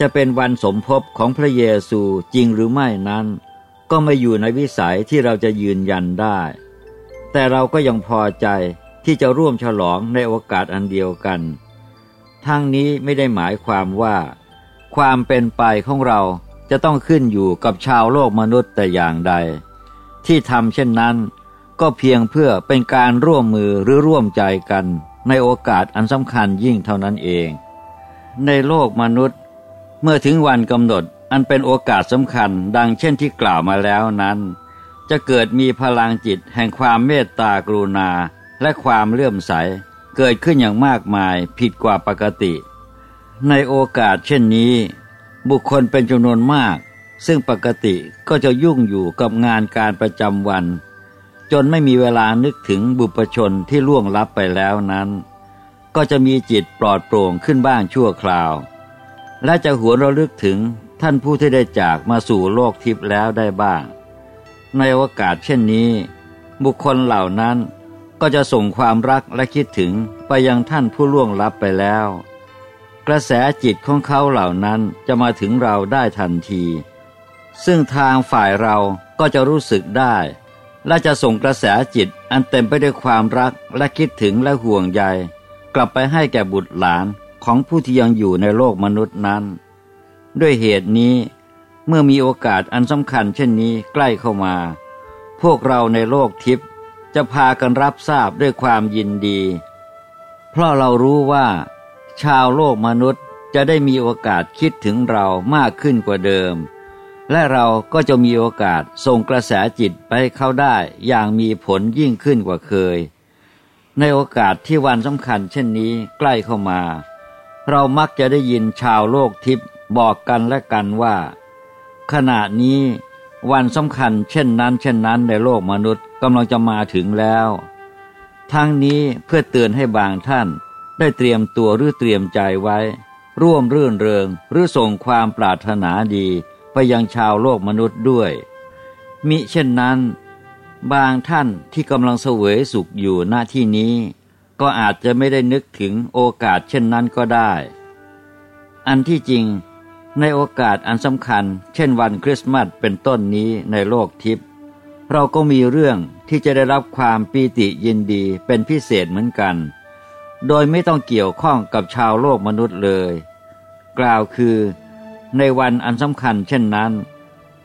จะเป็นวันสมภพของพระเยซูจริงหรือไม่นั้น ก็ไม่อยู่ในวิสัยที่เราจะยืนยันได้ แต่เราก็ยังพอใจที่จะร่วมฉลองในโอกาสอันเดียวกัน ทั้งนี้ไม่ได้หมายความว่า ความเป็นไปของเราจะต้องขึ้นอยู่กับชาวโลกมนุษย์แต่อย่างใด ที่ทำเช่นนั้น ก็เพียงเพื่อเป็นการร่วมมือหรือร่วมใจกัน ในโอกาสอันสำคัญยิ่งเท่านั้นเอง ในโลกมนุษย์ เมื่อถึงวันกำหนดอันเป็นโอกาสสำคัญดังเช่นที่กล่าวมาแล้วนั้น จะเกิดมีพลังจิตแห่งความเมตตากรุณาและความเลื่อมใส เกิดขึ้นอย่างมากมายผิดกว่าปกติ ในโอกาสเช่นนี้ บุคคลเป็นจำนวนมาก ซึ่งปกติก็จะยุ่งอยู่กับงานการประจำวัน จนไม่มีเวลานึกถึงบุพชนที่ล่วงลับไปแล้วนั้น ก็จะมีจิตปลอดโปร่งขึ้นบ้างชั่วคราว และจะหวนระลึกถึงท่านผู้ที่ได้จากมาสู่โลกทิพย์แล้วได้บ้าง ในโอกาสเช่นนี้ บุคคลเหล่านั้นก็จะส่งความรักและคิดถึงไปยังท่านผู้ล่วงลับไปแล้ว กระแสจิตของเขาเหล่านั้นจะมาถึงเราได้ทันที ซึ่งทางฝ่ายเราก็จะรู้สึกได้ และจะส่งกระแสจิตอันเต็มไปด้วยความรักและคิดถึงและห่วงใย กลับไปให้แก่บุตรหลานของผู้ที่ยังอยู่ในโลกมนุษย์นั้น ด้วยเหตุนี้ เมื่อมีโอกาสอันสำคัญเช่นนี้ใกล้เข้ามา พวกเราในโลกทิพย์จะพากันรับทราบด้วยความยินดี เพราะเรารู้ว่า ชาวโลกมนุษย์จะได้มีโอกาสคิดถึงเรามากขึ้นกว่าเดิม และเราก็จะมีโอกาสส่งกระแสจิตไปเข้าได้อย่างมีผลยิ่งขึ้นกว่าเคย ในโอกาสที่วันสำคัญเช่นนี้ใกล้เข้ามา เรามักจะได้ยินชาวโลกทิพย์บอกกันและกันว่า ขณะนี้วันสำคัญเช่นนั้น เช่นนั้นในโลกมนุษย์กำลังจะมาถึงแล้ว ทั้งนี้เพื่อเตือนให้บางท่านได้เตรียมตัวหรือเตรียมใจไว้ ร่วมรื่นเริงหรือส่งความปรารถนาดีไปยังชาวโลกมนุษย์ด้วย มิเช่นนั้น บางท่านที่กำลังเสวยสุขอยู่หน้าที่นี้ ก็อาจจะไม่ได้นึกถึงโอกาสเช่นนั้นก็ได้ อันที่จริง ในโอกาสอันสำคัญ เช่นวันคริสต์มาสเป็นต้นนี้ในโลกทิพย์เราก็มีเรื่องที่จะได้รับความปีติยินดีเป็นพิเศษเหมือนกัน โดยไม่ต้องเกี่ยวข้องกับชาวโลกมนุษย์เลย กล่าวคือ ในวันอันสำคัญเช่นนั้น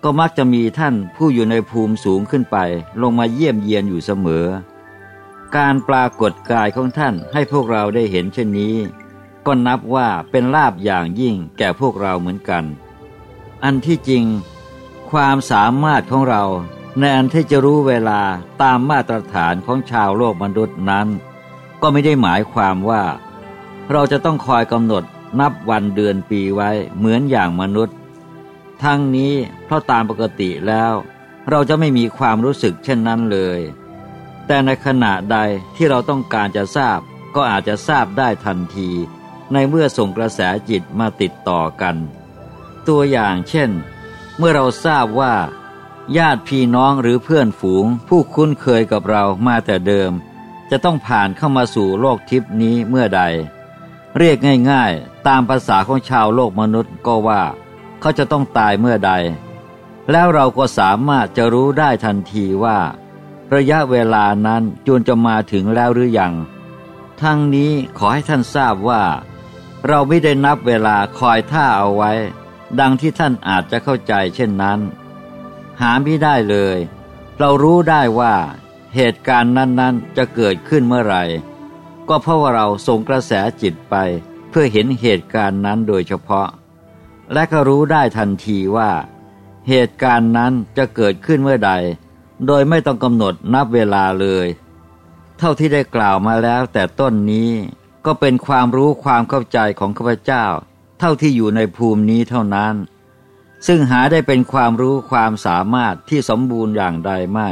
ก็มักจะมีท่านผู้อยู่ในภูมิสูงขึ้นไป ลงมาเยี่ยมเยียนอยู่เสมอ การปรากฏกายของท่านให้พวกเราได้เห็นเช่นนี้ ก็นับว่าเป็นลาบอย่างยิ่งแก่พวกเราเหมือนกัน อันที่จริง ความสามารถของเราในอันที่จะรู้เวลาตามมาตรฐานของชาวโลกมนุษย์นั้น ก็ไม่ได้หมายความว่า เราจะต้องคอยกำหนดนับวันเดือนปีไว้เหมือนอย่างมนุษย์ ทั้งนี้เพราะตามปกติแล้ว เราจะไม่มีความรู้สึกเช่นนั้นเลย แต่ในขณะใดที่เราต้องการจะทราบก็อาจจะทราบได้ทันที ในเมื่อส่งกระแสจิตมาติดต่อกัน ตัวอย่างเช่น เมื่อเราทราบว่า ญาติพี่น้องหรือเพื่อนฝูง ผู้คุ้นเคยกับเรามาแต่เดิม จะต้องผ่านเข้ามาสู่โลกทิพนี้เมื่อใด เรียกง่ายๆ ตามภาษาของชาวโลกมนุษย์ก็ว่า เขาจะต้องตายเมื่อใด แล้วเราก็สามารถจะรู้ได้ทันทีว่า ระยะเวลานั้นจวนจะมาถึงแล้วหรือยังทั้งนี้ขอให้ท่านทราบว่า เราไม่ได้นับเวลาคอยท่าเอาไว้ ดังที่ท่านอาจจะเข้าใจเช่นนั้น หาไม่ได้เลย เรารู้ได้ว่าเหตุการณ์นั้น ๆ จะเกิดขึ้นเมื่อไหร่ ก็เพราะว่าเราส่งกระแสจิตไป เพื่อเห็นเหตุการณ์นั้นโดยเฉพาะ และก็รู้ได้ทันทีว่า เหตุการณ์นั้นจะเกิดขึ้นเมื่อใด โดยไม่ต้องกำหนดนับเวลาเลย เท่าที่ได้กล่าวมาแล้วแต่ต้นนี้ ก็เป็นความรู้ความเข้าใจของข้าพเจ้า เท่าที่อยู่ในภูมินี้เท่านั้น ซึ่งหาได้เป็นความรู้ความสามารถที่สมบูรณ์อย่างใดไม่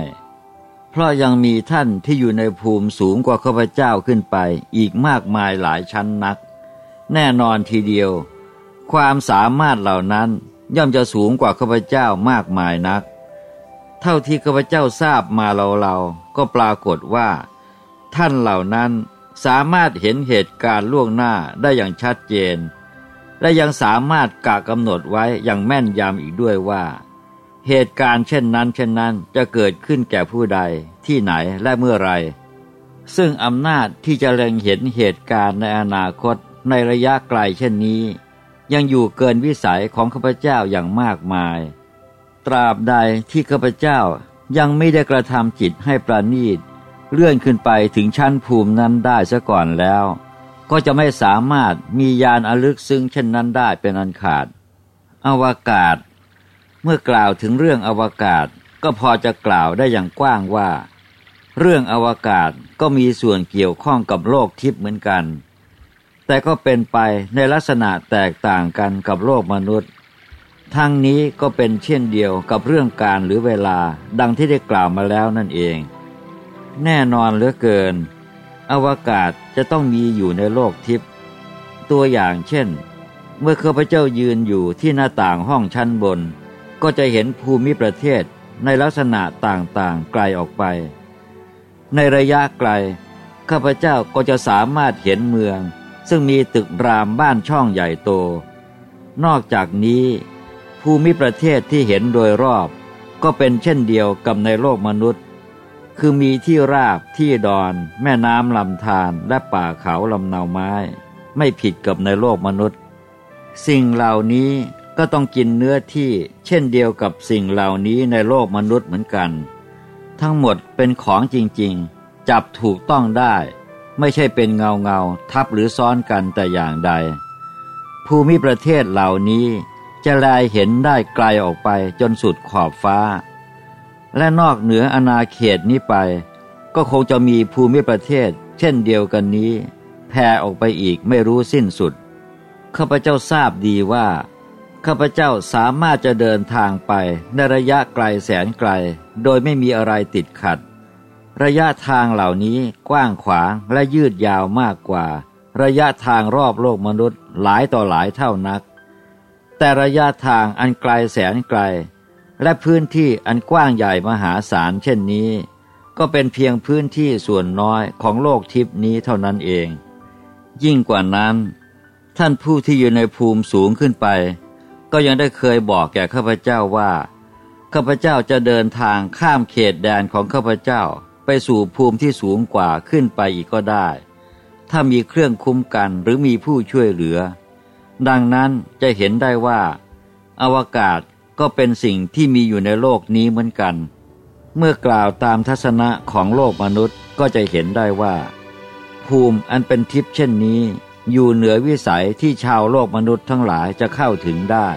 เพราะยังมีท่านที่อยู่ในภูมิสูงกว่าข้าพเจ้าขึ้นไปอีกมากมายหลายชั้นนัก แน่นอนทีเดียว ความสามารถเหล่านั้นย่อมจะสูงกว่าข้าพเจ้ามากมายนัก เท่าที่ข้าพเจ้าทราบมาเราเราก็ปรากฏว่า ท่านเหล่านั้น สามารถเห็นเหตุการณ์ล่วงหน้าได้อย่างชัดเจน และยังสามารถกะกำหนดไว้อย่างแม่นยำอีกด้วยว่า เหตุการณ์เช่นนั้น เช่นนั้นจะเกิดขึ้นแก่ผู้ใดที่ไหนและเมื่อไร ซึ่งอำนาจที่จะเล็งเห็นเหตุการณ์ในอนาคตในระยะไกลเช่นนี้ ยังอยู่เกินวิสัยของข้าพเจ้าอย่างมากมาย ตราบใดที่ข้าพเจ้ายังไม่ได้กระทำจิตให้ประณีต เลื่อนขึ้นไปถึงชั้นภูมินั้นได้ซะก่อนแล้ว ก็จะไม่สามารถมียานอลึกซึ้งเช่นนั้นได้เป็นอันขาด อวกาศ เมื่อกล่าวถึงเรื่องอวกาศก็พอจะกล่าวได้อย่างกว้างว่า เรื่องอวกาศก็มีส่วนเกี่ยวข้องกับโลกทิพย์เหมือนกัน แต่ก็เป็นไปในลักษณะแตกต่างกันกับโลกมนุษย์ ทั้งนี้ก็เป็นเช่นเดียวกับเรื่องการหรือเวลาดังที่ได้กล่าวมาแล้วนั่นเอง แน่นอนเหลือเกิน อวกาศจะต้องมีอยู่ในโลกทิพย์ตัวอย่างเช่น เมื่อข้าพเจ้ายืนอยู่ที่หน้าต่างห้องชั้นบน ก็จะเห็นภูมิประเทศในลักษณะต่างๆไกลออกไป ในระยะไกล ข้าพเจ้าก็จะสามารถเห็นเมือง ซึ่งมีตึกรามบ้านช่องใหญ่โต นอกจากนี้ ภูมิประเทศที่เห็นโดยรอบ ก็เป็นเช่นเดียวกับในโลกมนุษย์ คือมีที่ราบที่ดอน แม่น้ำลำธารและป่าเขาลำเนาไม้ ไม่ผิดกับในโลกมนุษย์ สิ่งเหล่านี้ก็ต้องกินเนื้อที่เช่นเดียวกับสิ่งเหล่านี้ในโลกมนุษย์เหมือนกัน ทั้งหมดเป็นของจริงๆ จับถูกต้องได้ ไม่ใช่เป็นเงาเงาทับหรือซ้อนกันแต่อย่างใด ภูมิประเทศเหล่านี้จะลายเห็นได้ไกลออกไปจนสุดขอบฟ้า และนอกเหนืออาณาเขตนี้ไป ก็คงจะมีภูมิประเทศ เช่นเดียวกันนี้แผ่ออกไปอีกไม่รู้สิ้นสุด ข้าพเจ้าทราบดีว่า ข้าพเจ้าสามารถจะเดินทางไปในระยะไกลแสนไกล โดยไม่มีอะไรติดขัด ระยะทางเหล่านี้กว้างขวางและยืดยาวมากกว่า ระยะทางรอบโลกมนุษย์หลายต่อหลายเท่านัก แต่ระยะทางอันไกลแสนไกล และพื้นที่อันกว้างใหญ่มหาศาลเช่นนี้ ก็เป็นเพียงพื้นที่ส่วนน้อยของโลกทิพนี้เท่านั้นเอง ยิ่งกว่านั้น ท่านผู้ที่อยู่ในภูมิสูงขึ้นไป ก็ยังได้เคยบอกแก่ข้าพเจ้าว่าข้าพเจ้าจะเดินทางข้ามเขตแดนของข้าพเจ้าไปสู่ภูมิที่สูงกว่าขึ้นไปอีกก็ได้ ถ้ามีเครื่องคุ้มกันหรือมีผู้ช่วยเหลือ ดังนั้นจะเห็นได้ว่า อวกาศ ก็เป็นสิ่งที่มีอยู่ในโลกนี้เหมือนกัน เมื่อกล่าวตามทัศนะของโลกมนุษย์ก็จะเห็นได้ว่า ภูมิอันเป็นทิพย์เช่นนี้ อยู่เหนือวิสัยที่ชาวโลกมนุษย์ทั้งหลายจะเข้าถึงได้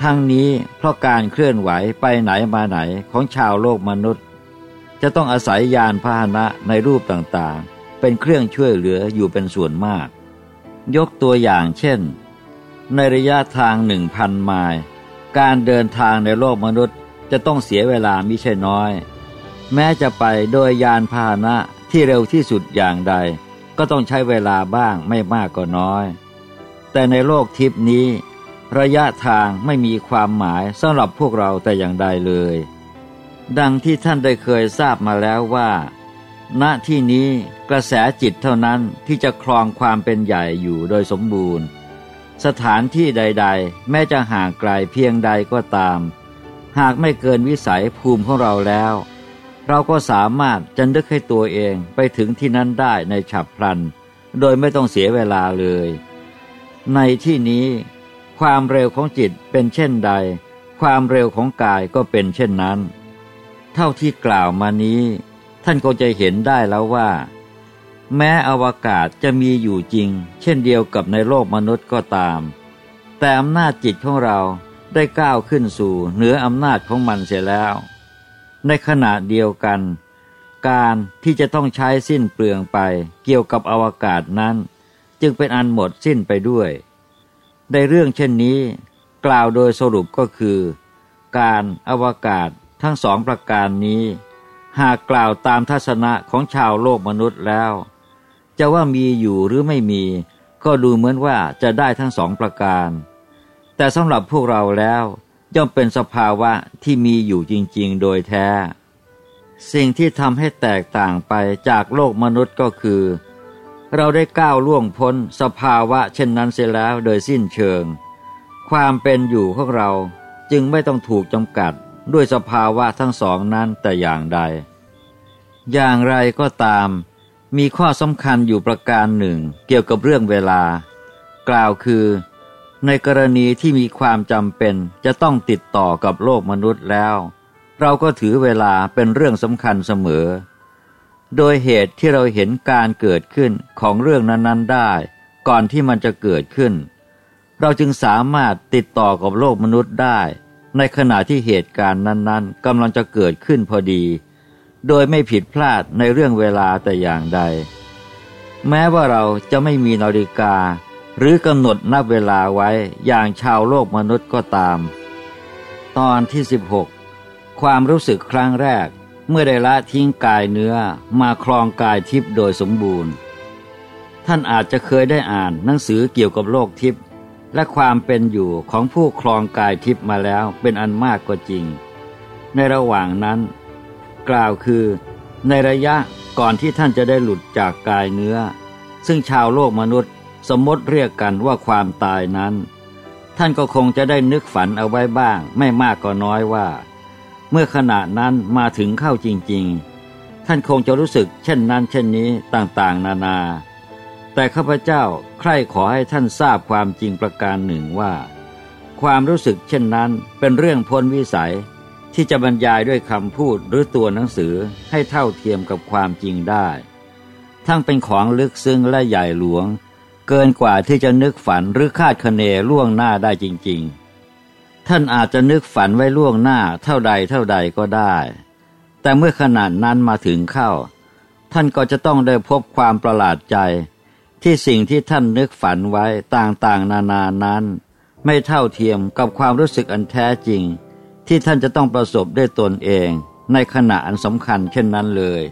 ทั้งนี้เพราะการเคลื่อนไหวไปไหนมาไหนของชาวโลกมนุษย์ จะต้องอาศัยยานพาหนะในรูปต่างๆ เป็นเครื่องช่วยเหลืออยู่เป็นส่วนมาก ยกตัวอย่างเช่น ในระยะทางหนึ่งพันไมล์ การเดินทางในโลกมนุษย์จะต้องเสียเวลามิใช่น้อย แม้จะไปโดยยานพาหนะที่เร็วที่สุดอย่างใด ก็ต้องใช้เวลาบ้างไม่มากก็น้อย แต่ในโลกทิพนี้ ระยะทางไม่มีความหมายสำหรับพวกเราแต่อย่างใดเลย ดังที่ท่านได้เคยทราบมาแล้วว่า ณที่นี้กระแสจิตเท่านั้นที่จะครองความเป็นใหญ่อยู่โดยสมบูรณ์ สถานที่ใด ๆ แม้จะห่างไกลเพียงใดก็ตาม หากไม่เกินวิสัยภูมิของเราแล้ว เราก็สามารถจะนึกให้ตัวเองไปถึงที่นั้นได้ในฉับพลัน โดยไม่ต้องเสียเวลาเลย ในที่นี้ ความเร็วของจิตเป็นเช่นใด ความเร็วของกายก็เป็นเช่นนั้น เท่าที่กล่าวมานี้ ท่านก็จะเห็นได้แล้วว่า แม้อวกาศจะมีอยู่จริง เช่นเดียวกับในโลกมนุษย์ก็ตาม แต่อำนาจจิตของเราได้ก้าวขึ้นสู่เหนืออำนาจของมันเสียแล้ว ในขณะเดียวกัน การที่จะต้องใช้สิ้นเปลืองไปเกี่ยวกับอวกาศนั้น จึงเป็นอันหมดสิ้นไปด้วย ในเรื่องเช่นนี้ กล่าวโดยสรุปก็คือ การอวกาศทั้งสองประการนี้ หากกล่าวตามทัศนะของชาวโลกมนุษย์แล้ว จะว่ามีอยู่หรือไม่มี ก็ดูเหมือนว่าจะได้ทั้งสองประการ แต่สำหรับพวกเราแล้วย่อมเป็นสภาวะที่มีอยู่จริง ๆ โดยแท้ สิ่งที่ทำให้แตกต่างไปจากโลกมนุษย์ก็คือ เราได้ก้าวล่วงพ้นสภาวะเช่นนั้นเสียแล้วโดยสิ้นเชิง ความเป็นอยู่ของเราจึงไม่ต้องถูกจำกัดด้วยสภาวะทั้งสองนั้นแต่อย่างใด อย่างไรก็ตาม มีข้อสำคัญอยู่ประการหนึ่ง เกี่ยวกับเรื่องเวลา กล่าวคือ ในกรณีที่มีความจำเป็นจะต้องติดต่อกับโลกมนุษย์แล้ว เราก็ถือเวลาเป็นเรื่องสำคัญเสมอ โดยเหตุที่เราเห็นการเกิดขึ้นของเรื่องนั้นๆได้ ก่อนที่มันจะเกิดขึ้น เราจึงสามารถติดต่อกับโลกมนุษย์ได้ ในขณะที่เหตุการณ์นั้นๆกำลังจะเกิดขึ้นพอดี โดยไม่ผิดพลาดในเรื่องเวลาแต่อย่างใด แม้ว่าเราจะไม่มีนาฬิกา หรือกำหนดนับเวลาไว้อย่างชาวโลกมนุษย์ก็ตาม ตอนที่ 16 ความรู้สึกครั้งแรก เมื่อได้ละทิ้งกายเนื้อมาครองกายทิพย์โดยสมบูรณ์ ท่านอาจจะเคยได้อ่านหนังสือเกี่ยวกับโลกทิพย์และความเป็นอยู่ของผู้ครองกายทิพย์มาแล้วเป็นอันมากก็จริง ในระหว่างนั้น กล่าวคือ ในระยะก่อนที่ท่านจะได้หลุดจากกายเนื้อ ซึ่งชาวโลกมนุษย์สมมติเรียกกันว่าความตายนั้น ท่านก็คงจะได้นึกฝันเอาไว้บ้าง ไม่มากก็น้อยว่า เมื่อขณะนั้นมาถึงเข้าจริง ๆ ท่านคงจะรู้สึกเช่นนั้น เช่นนี้ต่างๆ นานา แต่ข้าพเจ้าใคร่ขอให้ท่านทราบความจริงประการหนึ่งว่า ความรู้สึกเช่นนั้นเป็นเรื่องพ้นวิสัย ที่จะบรรยายด้วยคำพูดหรือตัวหนังสือให้เท่าเทียมกับความจริงได้ ทั้งเป็นของลึกซึ้งและใหญ่หลวง เกินกว่าที่จะนึกฝันหรือคาดคะเนล่วงหน้าได้จริง ๆ ท่านอาจจะนึกฝันไว้ล่วงหน้าเท่าใดเท่าใดก็ได้ แต่เมื่อขนาดนั้นมาถึงเข้า ท่านก็จะต้องได้พบความประหลาดใจ ที่สิ่งที่ท่านนึกฝันไว้ต่างๆ นานานั้น ไม่เท่าเทียมกับความรู้สึกอันแท้จริง ที่ท่านจะต้องประสบด้วยตนเองในขณะอันสำคัญเช่นนั้นเลย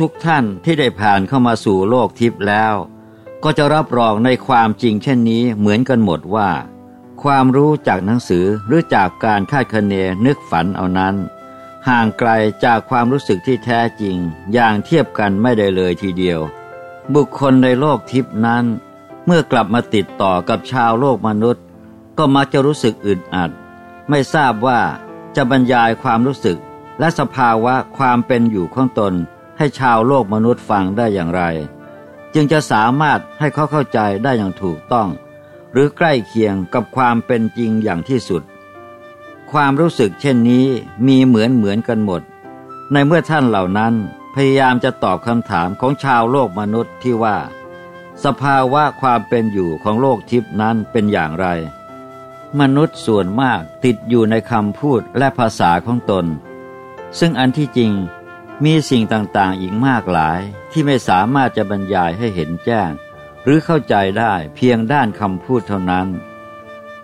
ทุกๆทท่านที่ได้ผ่านเข้ามาสู่โลกทิพย์แล้ว ก็จะรับรองในความจริงเช่นนี้เหมือนกันหมดว่า ความรู้จากหนังสือหรือจากการคาดคะเนนึกฝันเอานั้น ห่างไกลจากความรู้สึกที่แท้จริง อย่างเทียบกันไม่ได้เลยทีเดียว บุคคลในโลกทิพย์นั้น เมื่อกลับมาติดต่อกับชาวโลกมนุษย์ ก็มักจะรู้สึกอึดอัด ไม่ทราบว่าจะบรรยายความรู้สึก และสภาวะความเป็นอยู่ของตน ให้ชาวโลกมนุษย์ฟังได้อย่างไร จึงจะสามารถให้เขาเข้าใจได้อย่างถูกต้อง หรือใกล้เคียงกับความเป็นจริงอย่างที่สุด ความรู้สึกเช่นนี้มีเหมือนเหมือนกันหมด ในเมื่อท่านเหล่านั้นพยายามจะตอบคำถามของชาวโลกมนุษย์ที่ว่า สภาวะความเป็นอยู่ของโลกทิพนั้นเป็นอย่างไร มนุษย์ส่วนมากติดอยู่ในคำพูดและภาษาของตน ซึ่งอันที่จริงมีสิ่งต่างๆอีกมากหลายที่ไม่สามารถจะบรรยายให้เห็นแจ้ง หรือเข้าใจได้เพียงด้านคำพูดเท่านั้น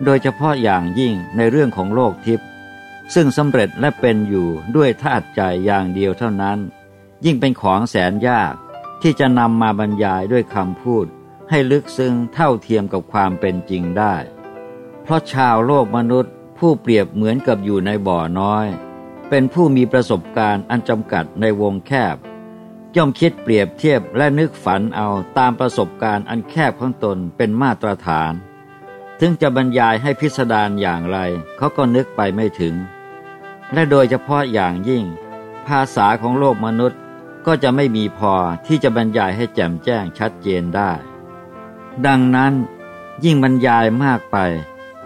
โดยเฉพาะอย่างยิ่งในเรื่องของโลกทิพย์ซึ่งสำเร็จและเป็นอยู่ด้วยธาตุใจอย่างเดียวเท่านั้น ยิ่งเป็นของแสนยากที่จะนำมาบรรยายด้วยคำพูด ให้ลึกซึ้งเท่าเทียมกับความเป็นจริงได้ เพราะชาวโลกมนุษย์ผู้เปรียบเหมือนกับอยู่ในบ่อน้อย เป็นผู้มีประสบการณ์อันจำกัดในวงแคบ ย่อมคิดเปรียบเทียบและนึกฝันเอาตามประสบการณ์อันแคบของตนเป็นมาตรฐาน ถึงจะบรรยายให้พิสดารอย่างไรเขาก็นึกไปไม่ถึง และโดยเฉพาะอย่างยิ่ง ภาษาของโลกมนุษย์ก็จะไม่มีพอที่จะบรรยายให้แจ่มแจ้งชัดเจนได้ ดังนั้นยิ่งบรรยายมากไป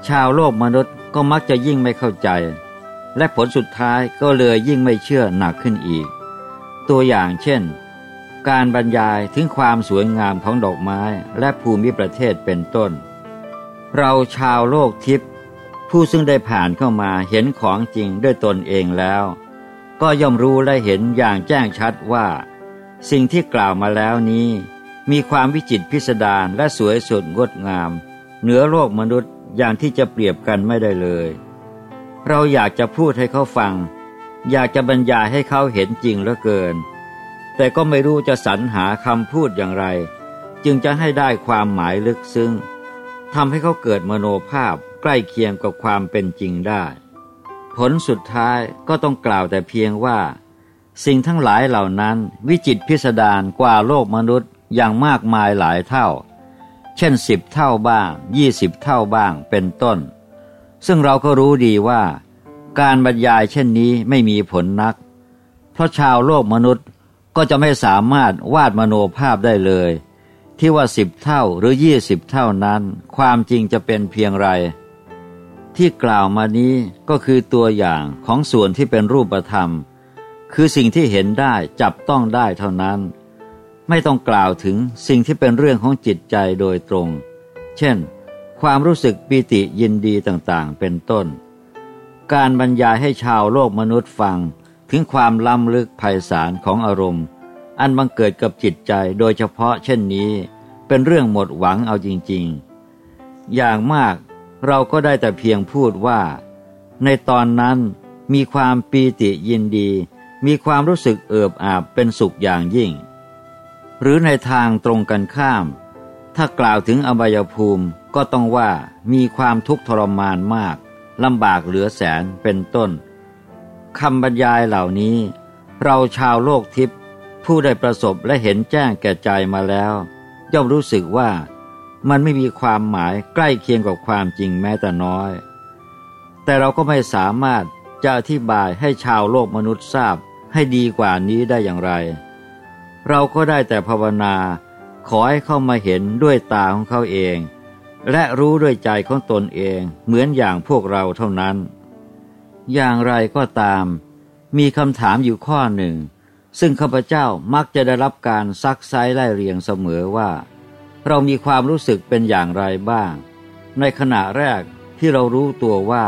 ชาวโลกมนุษย์ก็มักจะยิ่งไม่เข้าใจ และผลสุดท้ายก็เลยยิ่งไม่เชื่อหนักขึ้นอีก ตัวอย่างเช่น การบรรยายถึงความสวยงามของดอกไม้และภูมิประเทศเป็นต้น เราชาวโลกทิพย์ผู้ซึ่งได้ผ่านเข้ามาเห็นของจริงด้วยตนเองแล้ว ก็ย่อมรู้และเห็นอย่างแจ้งชัดว่า สิ่งที่กล่าวมาแล้วนี้ มีความวิจิตพิสดารและสวยสดงดงาม เหนือโลกมนุษย์ อย่างที่จะเปรียบกันไม่ได้เลย เราอยากจะพูดให้เขาฟัง อยากจะบรรยายให้เขาเห็นจริงเหลือเกิน แต่ก็ไม่รู้จะสรรหาคำพูดอย่างไร จึงจะให้ได้ความหมายลึกซึ้งทำให้เขาเกิดมโนภาพใกล้เคียงกับความเป็นจริงได้ ผลสุดท้ายก็ต้องกล่าวแต่เพียงว่า สิ่งทั้งหลายเหล่านั้นวิจิตพิสดารกว่าโลกมนุษย์อย่างมากมายหลายเท่า เช่นสิบเท่าบ้างยี่สิบเท่าบ้างเป็นต้น ซึ่งเราก็รู้ดีว่า การบรรยายเช่นนี้ไม่มีผลนัก เพราะชาวโลกมนุษย์ก็จะไม่สามารถวาดมโนภาพได้เลย ที่ว่าสิบเท่าหรือยี่สิบเท่านั้น ความจริงจะเป็นเพียงไร ที่กล่าวมานี้ก็คือตัวอย่างของส่วนที่เป็นรูปธรรม คือสิ่งที่เห็นได้จับต้องได้เท่านั้น ไม่ต้องกล่าวถึงสิ่งที่เป็นเรื่องของจิตใจโดยตรง เช่น ความรู้สึกปีติยินดีต่างๆ เป็นต้น การบรรยายให้ชาวโลกมนุษย์ฟังถึงความล้ำลึกไพศาลของอารมณ์ อันบังเกิดกับจิตใจโดยเฉพาะเช่นนี้ เป็นเรื่องหมดหวังเอาจริงๆ อย่างมากเราก็ได้แต่เพียงพูดว่า ในตอนนั้นมีความปีติยินดี มีความรู้สึกเอิบอาบเป็นสุขอย่างยิ่ง หรือในทางตรงกันข้าม ถ้ากล่าวถึงอบายภูมิก็ต้องว่ามีความทุกข์ทรมานมากลำบากเหลือแสนเป็นต้นคำบรรยายเหล่านี้ เราชาวโลกทิพย์ผู้ได้ประสบและเห็นแจ้งแก่ใจมาแล้ว ย่อมรู้สึกว่ามันไม่มีความหมายใกล้เคียงกับความจริงแม้แต่น้อย แต่เราก็ไม่สามารถจะอธิบายให้ชาวโลกมนุษย์ทราบให้ดีกว่านี้ได้อย่างไร เราก็ได้แต่ภาวนา ขอให้เข้ามาเห็นด้วยตาของเขาเอง และรู้ด้วยใจของตนเองเหมือนอย่างพวกเราเท่านั้น อย่างไรก็ตาม มีคำถามอยู่ข้อหนึ่ง ซึ่งข้าพเจ้ามักจะได้รับการซักไซไล่เรียงเสมอว่า เรามีความรู้สึกเป็นอย่างไรบ้าง ในขณะแรกที่เรารู้ตัวว่า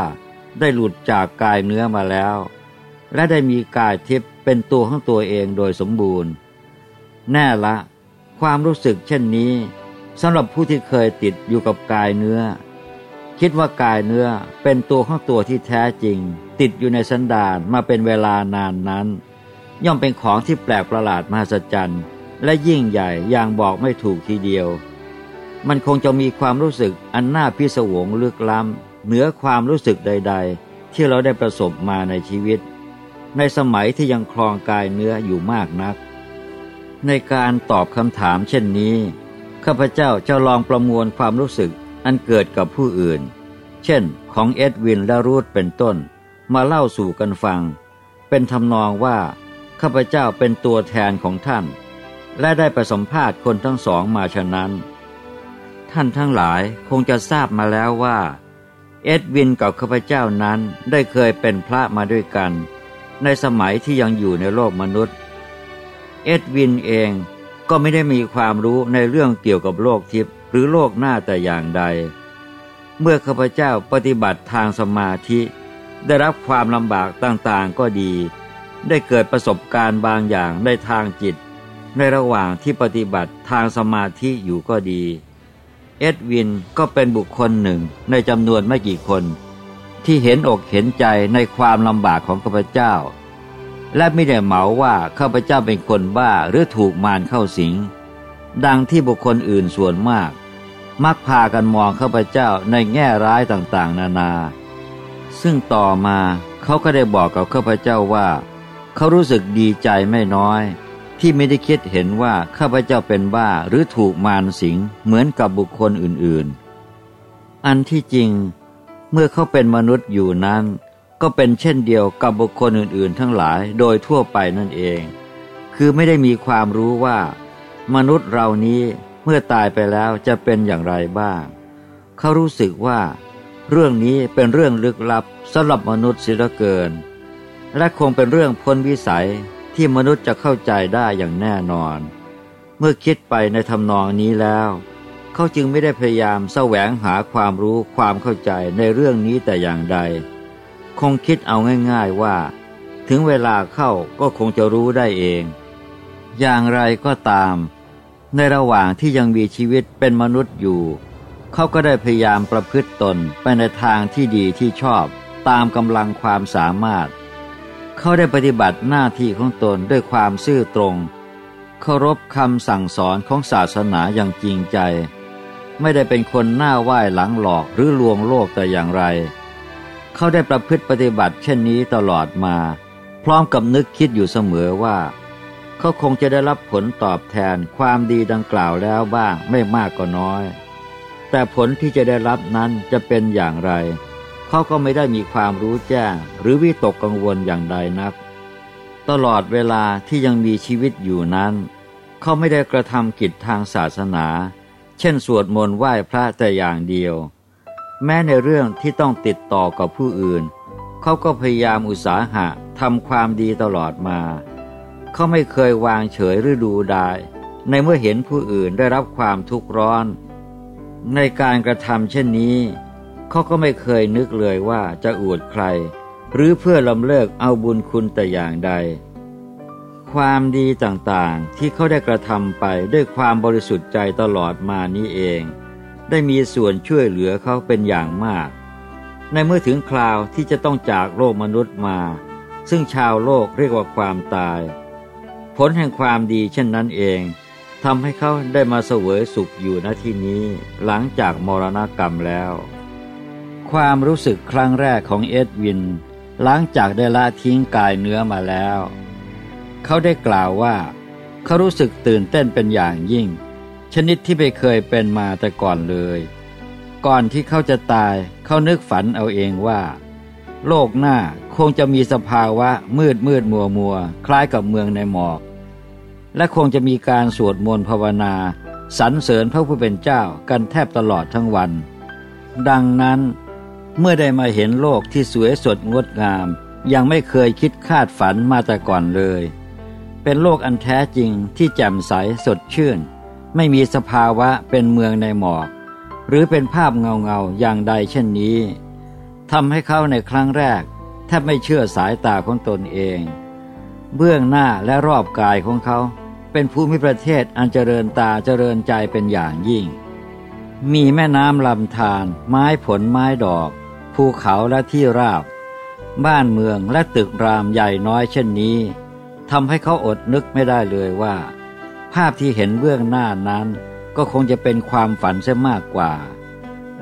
ได้หลุดจากกายเนื้อมาแล้ว และได้มีกายทิพย์เป็นตัวของตัวเองโดยสมบูรณ์ แน่ละ ความรู้สึกเช่นนี้สำหรับผู้ที่เคยติดอยู่กับกายเนื้อ คิดว่ากายเนื้อเป็นตัวของตัวที่แท้จริง ติดอยู่ในสันดานมาเป็นเวลานานนั้น ย่อมเป็นของที่แปลกประหลาดมหัศจรรย์และยิ่งใหญ่อย่างบอกไม่ถูกทีเดียว มันคงจะมีความรู้สึกอันน่าพิศวงลึกล้ำเหนือความรู้สึกใด ๆ ที่เราได้ประสบมาในชีวิต ในสมัยที่ยังคลองกายเนื้ออยู่มากนัก ในการตอบคำถามเช่นนี้ ข้าพเจ้าจะลองประมวลความรู้สึกอันเกิดกับผู้อื่น เช่น ของเอ็ดวินและรูธเป็นต้น มาเล่าสู่กันฟัง เป็นทำนองว่า ข้าพเจ้าเป็นตัวแทนของท่าน และได้ประสัมภาษณ์คนทั้งสองมาฉะนั้น ท่านทั้งหลายคงจะทราบมาแล้วว่า เอ็ดวินกับข้าพเจ้านั้นได้เคยเป็นพระมาด้วยกัน ในสมัยที่ยังอยู่ในโลกมนุษย์ เอ็ดวินเองก็ไม่ได้มีความรู้ในเรื่องเกี่ยวกับโลกทิพย์หรือโลกหน้าแต่อย่างใด เมื่อข้าพเจ้าปฏิบัติทางสมาธิ ได้รับความลำบากต่างๆก็ดี ได้เกิดประสบการณ์บางอย่างในทางจิต ในระหว่างที่ปฏิบัติทางสมาธิอยู่ก็ดี เอ็ดวินก็เป็นบุคคลหนึ่งในจำนวนไม่กี่คน ที่เห็นอกเห็นใจในความลำบากของข้าพเจ้า และไม่ได้เหมาว่าข้าพเจ้าเป็นคนบ้าหรือถูกมารเข้าสิง ดังที่บุคคลอื่นส่วนมาก มักพากันมองข้าพเจ้าในแง่ร้ายต่างๆ นานา ซึ่งต่อมาเขาก็ได้บอกกับข้าพเจ้าว่า เขารู้สึกดีใจไม่น้อย ที่ไม่ได้คิดเห็นว่าข้าพเจ้าเป็นบ้าหรือถูกมารสิงเหมือนกับบุคคลอื่นๆ อันที่จริง เมื่อเขาเป็นมนุษย์อยู่นั้น ก็เป็นเช่นเดียวกับบุคคลอื่นๆ ทั้งหลายโดยทั่วไปนั่นเอง คือไม่ได้มีความรู้ว่า มนุษย์เรานี้เมื่อตายไปแล้วจะเป็นอย่างไรบ้าง เขารู้สึกว่า เรื่องนี้เป็นเรื่องลึกลับสำหรับมนุษย์เสียเหลือเกิน และคงเป็นเรื่องพ้นวิสัยที่มนุษย์จะเข้าใจได้อย่างแน่นอน เมื่อคิดไปในทำนองนี้แล้ว เขาจึงไม่ได้พยายามแสวงหาความรู้ความเข้าใจในเรื่องนี้แต่อย่างใด คงคิดเอาง่าย ๆว่า ถึงเวลาเข้าก็คงจะรู้ได้เอง อย่างไรก็ตาม ในระหว่างที่ยังมีชีวิตเป็นมนุษย์อยู่ เขาก็ได้พยายามประพฤติตนไปในทางที่ดีที่ชอบตามกำลังความสามารถ เขาได้ปฏิบัติหน้าที่ของตนด้วยความซื่อตรง เคารพคำสั่งสอนของศาสนาอย่างจริงใจ ไม่ได้เป็นคนหน้าไหว้หลังหลอกหรือลวงโลกแต่อย่างไร เขาได้ประพฤติปฏิบัติเช่นนี้ตลอดมา พร้อมกับนึกคิดอยู่เสมอว่า เขาคงจะได้รับผลตอบแทนความดีดังกล่าวแล้วบ้างไม่มากก็น้อย แต่ผลที่จะได้รับนั้นจะเป็นอย่างไร เขาก็ไม่ได้มีความรู้แจ้งหรือวิตกกังวลอย่างใดนัก ตลอดเวลาที่ยังมีชีวิตอยู่นั้น เขาไม่ได้กระทำกิจทางศาสนา เช่นสวดมนต์ไหว้พระแต่อย่างเดียว แม้ในเรื่องที่ต้องติดต่อกับผู้อื่น เขาก็พยายามอุตสาหะทำความดีตลอดมา เขาไม่เคยวางเฉยหรือดูดาย ในเมื่อเห็นผู้อื่นได้รับความทุกข์ร้อน ในการกระทำเช่นนี้ เขาก็ไม่เคยนึกเลยว่าจะอวดใคร หรือเพื่อลำเลิกเอาบุญคุณแต่อย่างใด ความดีต่างๆที่เขาได้กระทำไปด้วยความบริสุทธิ์ใจตลอดมานี้เอง ได้มีส่วนช่วยเหลือเขาเป็นอย่างมาก ในเมื่อถึงคราวที่จะต้องจากโลกมนุษย์มา ซึ่งชาวโลกเรียกว่าความตาย ผลแห่งความดีเช่นนั้นเองทำให้เขาได้มาเสวยสุขอยู่ณที่นี้หลังจากมรณกรรมแล้ว ความรู้สึกครั้งแรกของเอ็ดวิน หลังจากได้ละทิ้งกายเนื้อมาแล้ว เขาได้กล่าวว่า เขารู้สึกตื่นเต้นเป็นอย่างยิ่ง ชนิดที่ไม่เคยเป็นมาแต่ก่อนเลย ก่อนที่เขาจะตายเขานึกฝันเอาเองว่า โลกหน้าคงจะมีสภาวะมืดมืดมัวมัว คล้ายกับเมืองในหมอก และคงจะมีการสวดมนต์ภาวนาสรรเสริญพระผู้เป็นเจ้ากันแทบตลอดทั้งวัน ดังนั้นเมื่อได้มาเห็นโลกที่สวยสดงดงาม ยังไม่เคยคิดคาดฝันมาแต่ก่อนเลย เป็นโลกอันแท้จริงที่แจ่มใสสดชื่น ไม่มีสภาวะเป็นเมืองในหมอก หรือเป็นภาพเงาเงาอย่างใดเช่นนี้ทำให้เขาในครั้งแรก แทบไม่เชื่อสายตาของตนเอง เบื้องหน้าและรอบกายของเขา เป็นภูมิประเทศอันเจริญตาเจริญใจเป็นอย่างยิ่ง มีแม่น้ำลำธารไม้ผลไม้ดอก ภูเขาและที่ราบ บ้านเมืองและตึกรามใหญ่น้อยเช่นนี้ทำให้เขาอดนึกไม่ได้เลยว่า ภาพที่เห็นเบื้องหน้านั้น ก็คงจะเป็นความฝันเสียมากกว่า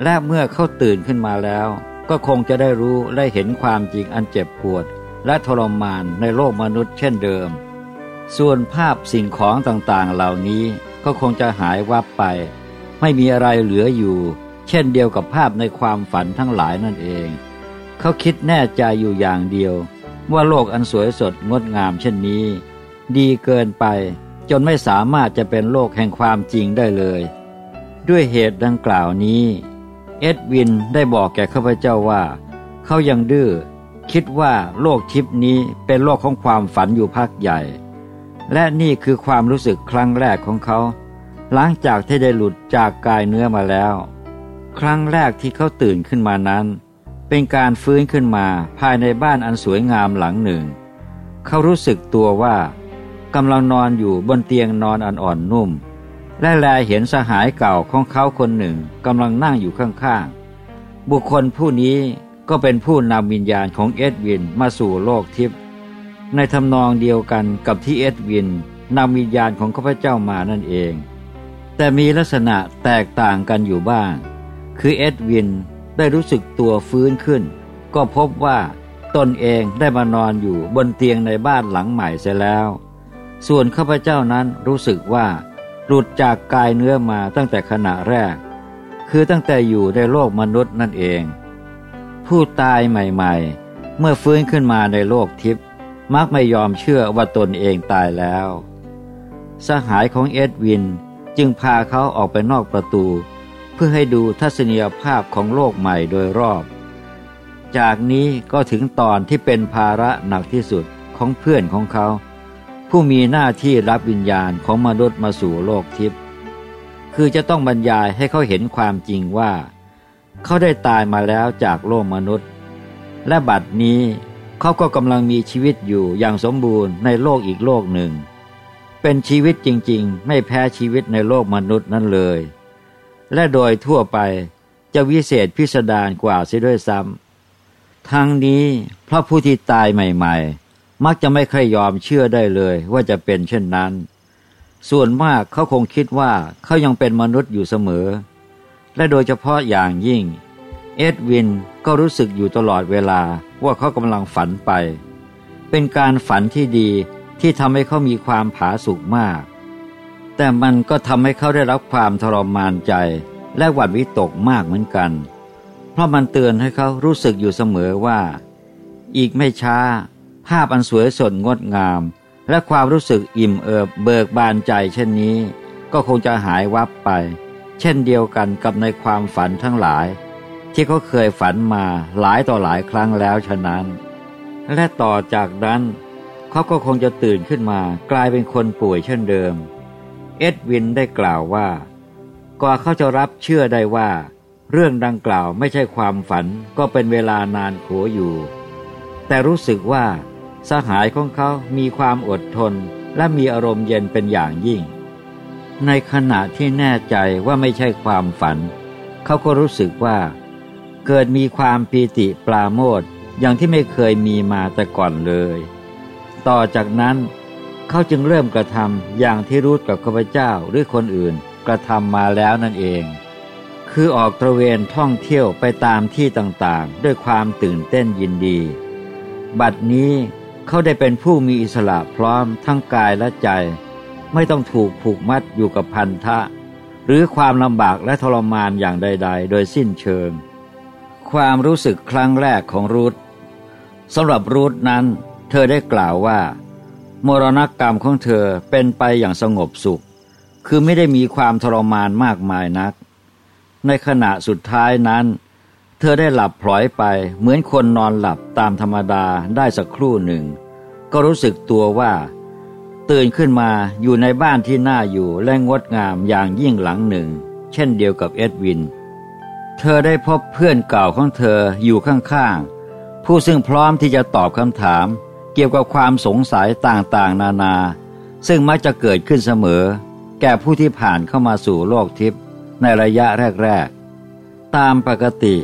และเมื่อเขาตื่นขึ้นมาแล้ว ก็คงจะได้รู้และเห็นความจริงอันเจ็บปวด และทรมานในโลกมนุษย์เช่นเดิม ส่วนภาพสิ่งของต่างๆเหล่านี้ก็คงจะหายวับไป ไม่มีอะไรเหลืออยู่ เช่นเดียวกับภาพในความฝันทั้งหลายนั่นเอง เขาคิดแน่ใจอยู่อย่างเดียว ว่าโลกอันสวยสดงดงามเช่นนี้ ดีเกินไป จนไม่สามารถจะเป็นโลกแห่งความจริงได้เลย ด้วยเหตุดังกล่าวนี้ เอ็ดวินได้บอกแก่ข้าพเจ้าว่า เขายังดื้อคิดว่าโลกทิพนี้เป็นโลกของความฝันอยู่พักใหญ่ และนี่คือความรู้สึกครั้งแรกของเขา หลังจากที่ได้หลุดจากกายเนื้อมาแล้ว ครั้งแรกที่เขาตื่นขึ้นมานั้น เป็นการฟื้นขึ้นมาภายในบ้านอันสวยงามหลังหนึ่ง เขารู้สึกตัวว่า กำลังนอนอยู่บนเตียงนอนอ่อนๆนุ่ม และแลเห็นสหายเก่าของเขาคนหนึ่งกำลังนั่งอยู่ข้างๆ บุคคลผู้นี้ก็เป็นผู้นำวิญญาณของเอ็ดวินมาสู่โลกทิพย์ในทำนองเดียวกันกับที่เอ็ดวินนำวิญญาณของข้าพเจ้ามานั่นเอง แต่มีลักษณะแตกต่างกันอยู่บ้าง คือเอ็ดวินได้รู้สึกตัวฟื้นขึ้น ก็พบว่าตนเองได้มานอนอยู่บนเตียงในบ้านหลังใหม่เสียแล้ว ส่วนข้าพเจ้านั้นรู้สึกว่า หลุดจากกายเนื้อมาตั้งแต่ขณะแรก คือตั้งแต่อยู่ในโลกมนุษย์นั่นเอง ผู้ตายใหม่ๆ เมื่อฟื้นขึ้นมาในโลกทิพย์มักไม่ยอมเชื่อว่าตนเองตายแล้ว สหายของเอ็ดวินจึงพาเขาออกไปนอกประตู เพื่อให้ดูทัศนียภาพของโลกใหม่โดยรอบ จากนี้ก็ถึงตอนที่เป็นภาระหนักที่สุดของเพื่อนของเขา ผู้มีหน้าที่รับวิญญาณของมนุษย์มาสู่โลกทิพย์คือจะต้องบรรยายให้เขาเห็นความจริงว่า เขาได้ตายมาแล้วจากโลกมนุษย์ และบัดนี้เขาก็กำลังมีชีวิตอยู่อย่างสมบูรณ์ในโลกอีกโลกหนึ่ง เป็นชีวิตจริงๆ ไม่แพ้ชีวิตในโลกมนุษย์นั่นเลย และโดยทั่วไปจะวิเศษพิสดารกว่าเสียด้วยซ้ำทั้งนี้เพราะผู้ที่ตายใหม่ ๆ มักจะไม่ค่อยยอมเชื่อได้เลยว่าจะเป็นเช่นนั้น ส่วนมากเขาคงคิดว่าเขายังเป็นมนุษย์อยู่เสมอ และโดยเฉพาะอย่างยิ่ง เอ็ดวินก็รู้สึกอยู่ตลอดเวลาว่าเขากำลังฝันไป เป็นการฝันที่ดีที่ทำให้เขามีความผาสุกมาก แต่มันก็ทำให้เขาได้รับความทรมานใจและหวัดวิตกมากเหมือนกัน เพราะมันเตือนให้เขารู้สึกอยู่เสมอว่า อีกไม่ช้า ภาพอันสวยสดงดงาม และความรู้สึกอิ่มเอิบเบิกบานใจเช่นนี้ ก็คงจะหายวับไป เช่นเดียวกันกับในความฝันทั้งหลาย ที่เขาเคยฝันมาหลายต่อหลายครั้งแล้วฉะนั้น และต่อจากนั้นเขาก็คงจะตื่นขึ้นมากลายเป็นคนป่วยเช่นเดิม เอ็ดวินได้กล่าวว่ากว่าเขาจะรับเชื่อได้ว่า เรื่องดังกล่าวไม่ใช่ความฝันก็เป็นเวลานานโขอยู่ แต่รู้สึกว่า สหายของเขามีความอดทนและมีอารมณ์เย็นเป็นอย่างยิ่ง ในขณะที่แน่ใจว่าไม่ใช่ความฝัน เขาก็รู้สึกว่า เกิดมีความปีติปลาโมดอย่างที่ไม่เคยมีมาแต่ก่อนเลย ต่อจากนั้นเขาจึงเริ่มกระทำอย่างที่รู้กับข้าพเจ้าหรือคนอื่นกระทำมาแล้วนั่นเอง คือออกตระเวนท่องเที่ยวไปตามที่ต่างๆ ด้วยความตื่นเต้นยินดี บัดนี้ เขาได้เป็นผู้มีอิสระพร้อมทั้งกายและใจ ไม่ต้องถูกผูกมัดอยู่กับพันธะ หรือความลำบากและทรมานอย่างใด ๆ โดยสิ้นเชิง ความรู้สึกครั้งแรกของรูทสำหรับรูทนั้น เธอได้กล่าวว่า มรณกรรมของเธอเป็นไปอย่างสงบสุข คือไม่ได้มีความทรมานมากมายนัก ในขณะสุดท้ายนั้น เธอได้หลับพลอยไปเหมือนคนนอนหลับตามธรรมดาได้สักครู่หนึ่ง ก็รู้สึกตัวว่า ตื่นขึ้นมาอยู่ในบ้านที่น่าอยู่และงดงามอย่างยิ่งหลังหนึ่ง เช่นเดียวกับเอ็ดวิน เธอได้พบเพื่อนเก่าของเธออยู่ข้างๆ ผู้ซึ่งพร้อมที่จะตอบคำถาม เกี่ยวกับความสงสัยต่างๆ นานา ซึ่งมักจะเกิดขึ้นเสมอ แก่ผู้ที่ผ่านเข้ามาสู่โลกทิพย์ในระยะแรก ๆ ตามปกติ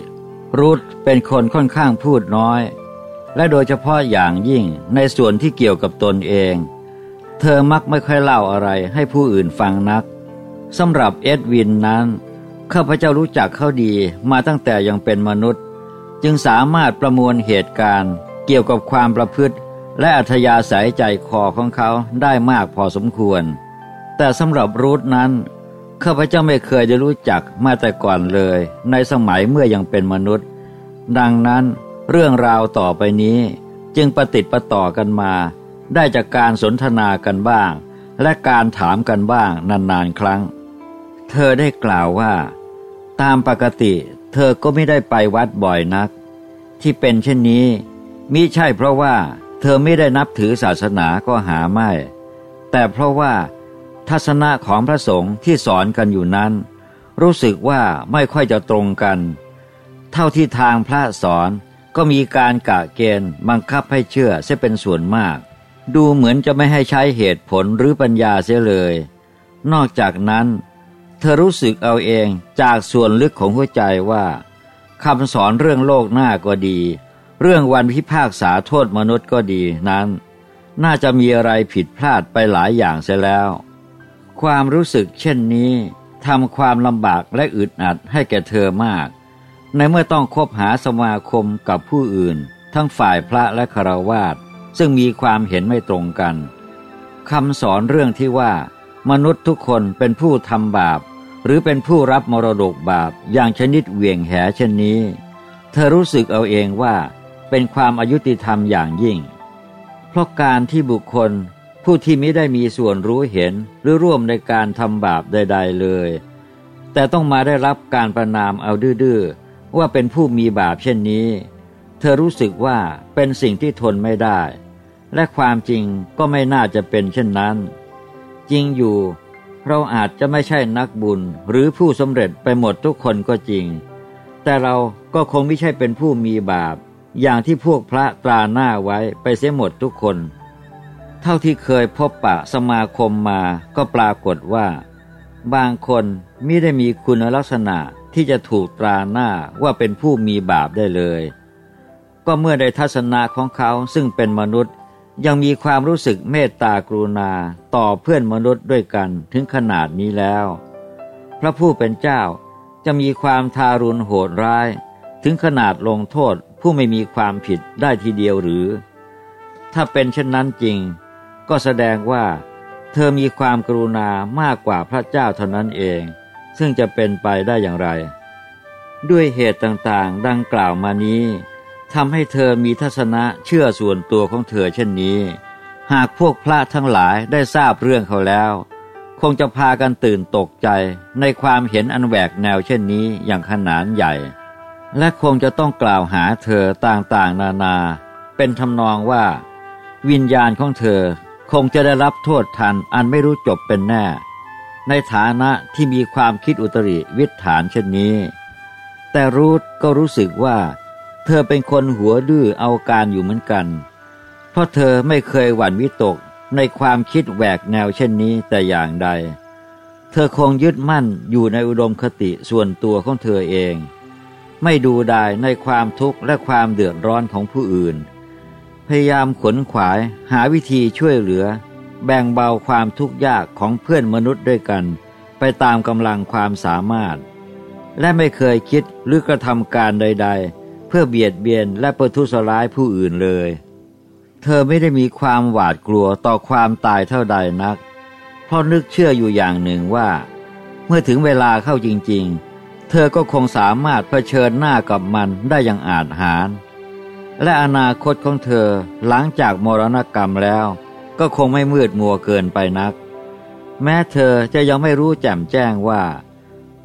รูทเป็นคนค่อนข้างพูดน้อย และโดยเฉพาะอย่างยิ่งในส่วนที่เกี่ยวกับตนเอง เธอมักไม่ค่อยเล่าอะไรให้ผู้อื่นฟังนักสำหรับเอ็ดวินนั้นข้าพเจ้ารู้จักเขาดีมาตั้งแต่ยังเป็นมนุษย์ จึงสามารถประมวลเหตุการณ์ เกี่ยวกับความประพฤติ และอัธยาศัยใจคอของเขาได้มากพอสมควร แต่สำหรับรูทนั้น ข้าพเจ้าไม่เคยได้รู้จักมาแต่ก่อนเลย ในสมัยเมื่อยังเป็นมนุษย์ ดังนั้นเรื่องราวต่อไปนี้ จึงประติดประต่อกันมา ได้จากการสนทนากันบ้าง และการถามกันบ้างนานๆครั้ง เธอได้กล่าวว่า ตามปกติ เธอก็ไม่ได้ไปวัดบ่อยนัก ที่เป็นเช่นนี้มิใช่เพราะว่า เธอไม่ได้นับถือศาสนาก็หาไม่ แต่เพราะว่า ทัศนะของพระสงฆ์ที่สอนกันอยู่นั้น รู้สึกว่าไม่ค่อยจะตรงกัน เท่าที่ทางพระสอนก็มีการกะเกณฑ์บังคับให้เชื่อเสียเป็นส่วนมาก ดูเหมือนจะไม่ให้ใช้เหตุผลหรือปัญญาเสียเลย นอกจากนั้น เธอรู้สึกเอาเองจากส่วนลึกของหัวใจว่าคำสอนเรื่องโลกหน้าก็ดี เรื่องวันพิพากษาโทษมนุษย์ก็ดีนั้น น่าจะมีอะไรผิดพลาดไปหลายอย่างเสียแล้ว ความรู้สึกเช่นนี้ทำความลำบากและอึดอัดให้แก่เธอมาก ในเมื่อต้องคบหาสมาคมกับผู้อื่น ทั้งฝ่ายพระและคารวาสซึ่งมีความเห็นไม่ตรงกันคำสอนเรื่องที่ว่า มนุษย์ทุกคนเป็นผู้ทำบาป หรือเป็นผู้รับมรดกบาปอย่างชนิดเหวี่ยงแหเช่นนี้ เธอรู้สึกเอาเองว่าเป็นความอายุติธรรมอย่างยิ่ง เพราะการที่บุคคล ผู้ที่ไม่ได้มีส่วนรู้เห็นหรือร่วมในการทำบาปใด ๆเลย แต่ต้องมาได้รับการประนามเอาดื้อๆว่าเป็นผู้มีบาปเช่นนี้ เธอรู้สึกว่าเป็นสิ่งที่ทนไม่ได้ และความจริงก็ไม่น่าจะเป็นเช่นนั้น จริงอยู่เราอาจจะไม่ใช่นักบุญหรือผู้สำเร็จไปหมดทุกคนก็จริง แต่เราก็คงไม่ใช่เป็นผู้มีบาป อย่างที่พวกพระตราหน้าไว้ไปเสียหมดทุกคน เท่าที่เคยพบปะสมาคมมาก็ปรากฏว่า บางคนไม่ได้มีคุณลักษณะที่จะถูกตราหน้าว่าเป็นผู้มีบาปได้เลย ก็เมื่อได้ทัศนะของเขาซึ่งเป็นมนุษย์ยังมีความรู้สึกเมตตากรุณาต่อเพื่อนมนุษย์ด้วยกันถึงขนาดนี้แล้ว พระผู้เป็นเจ้าจะมีความทารุณโหดร้าย ถึงขนาดลงโทษผู้ไม่มีความผิดได้ทีเดียวหรือ ถ้าเป็นเช่นนั้นจริง ก็แสดงว่าเธอมีความกรุณามากกว่าพระเจ้าเท่านั้นเอง ซึ่งจะเป็นไปได้อย่างไร ด้วยเหตุต่างๆ ดังกล่าวมานี้ทำให้เธอมีทัศนะเชื่อส่วนตัวของเธอเช่นนี้ หากพวกพระทั้งหลายได้ทราบเรื่องเขาแล้ว คงจะพากันตื่นตกใจในความเห็นอันแหวกแนวเช่นนี้อย่างขนานใหญ่ และคงจะต้องกล่าวหาเธอต่างๆ นานา เป็นทำนองว่า วิญญาณของเธอ คงจะได้รับโทษทันอันไม่รู้จบเป็นแน่ ในฐานะที่มีความคิดอุตริวิถานเช่นนี้ แต่รูทก็รู้สึกว่า เธอเป็นคนหัวดื้อเอาการอยู่เหมือนกัน เพราะเธอไม่เคยหวั่นวิตกในความคิดแหวกแนวเช่นนี้แต่อย่างใด เธอคงยึดมั่นอยู่ในอุดมคติส่วนตัวของเธอเอง ไม่ดูดายในความทุกข์และความเดือดร้อนของผู้อื่น พยายามขนขวายหาวิธีช่วยเหลือ แบ่งเบาความทุกข์ยากของเพื่อนมนุษย์ด้วยกัน ไปตามกำลังความสามารถ และไม่เคยคิดหรือกระทำการใด ๆ เพื่อเบียดเบียนและประทุษร้ายผู้อื่นเลย เธอไม่ได้มีความหวาดกลัวต่อความตายเท่าใดนัก เพราะนึกเชื่ออยู่อย่างหนึ่งว่า เมื่อถึงเวลาเข้าจริง ๆ เธอก็คงสามารถเผชิญหน้ากับมันได้อย่างอาจหาร และอนาคตของเธอหลังจากมรณกรรมแล้ว ก็คงไม่มืดมัวเกินไปนัก แม้เธอจะยังไม่รู้แจ่มแจ้งว่า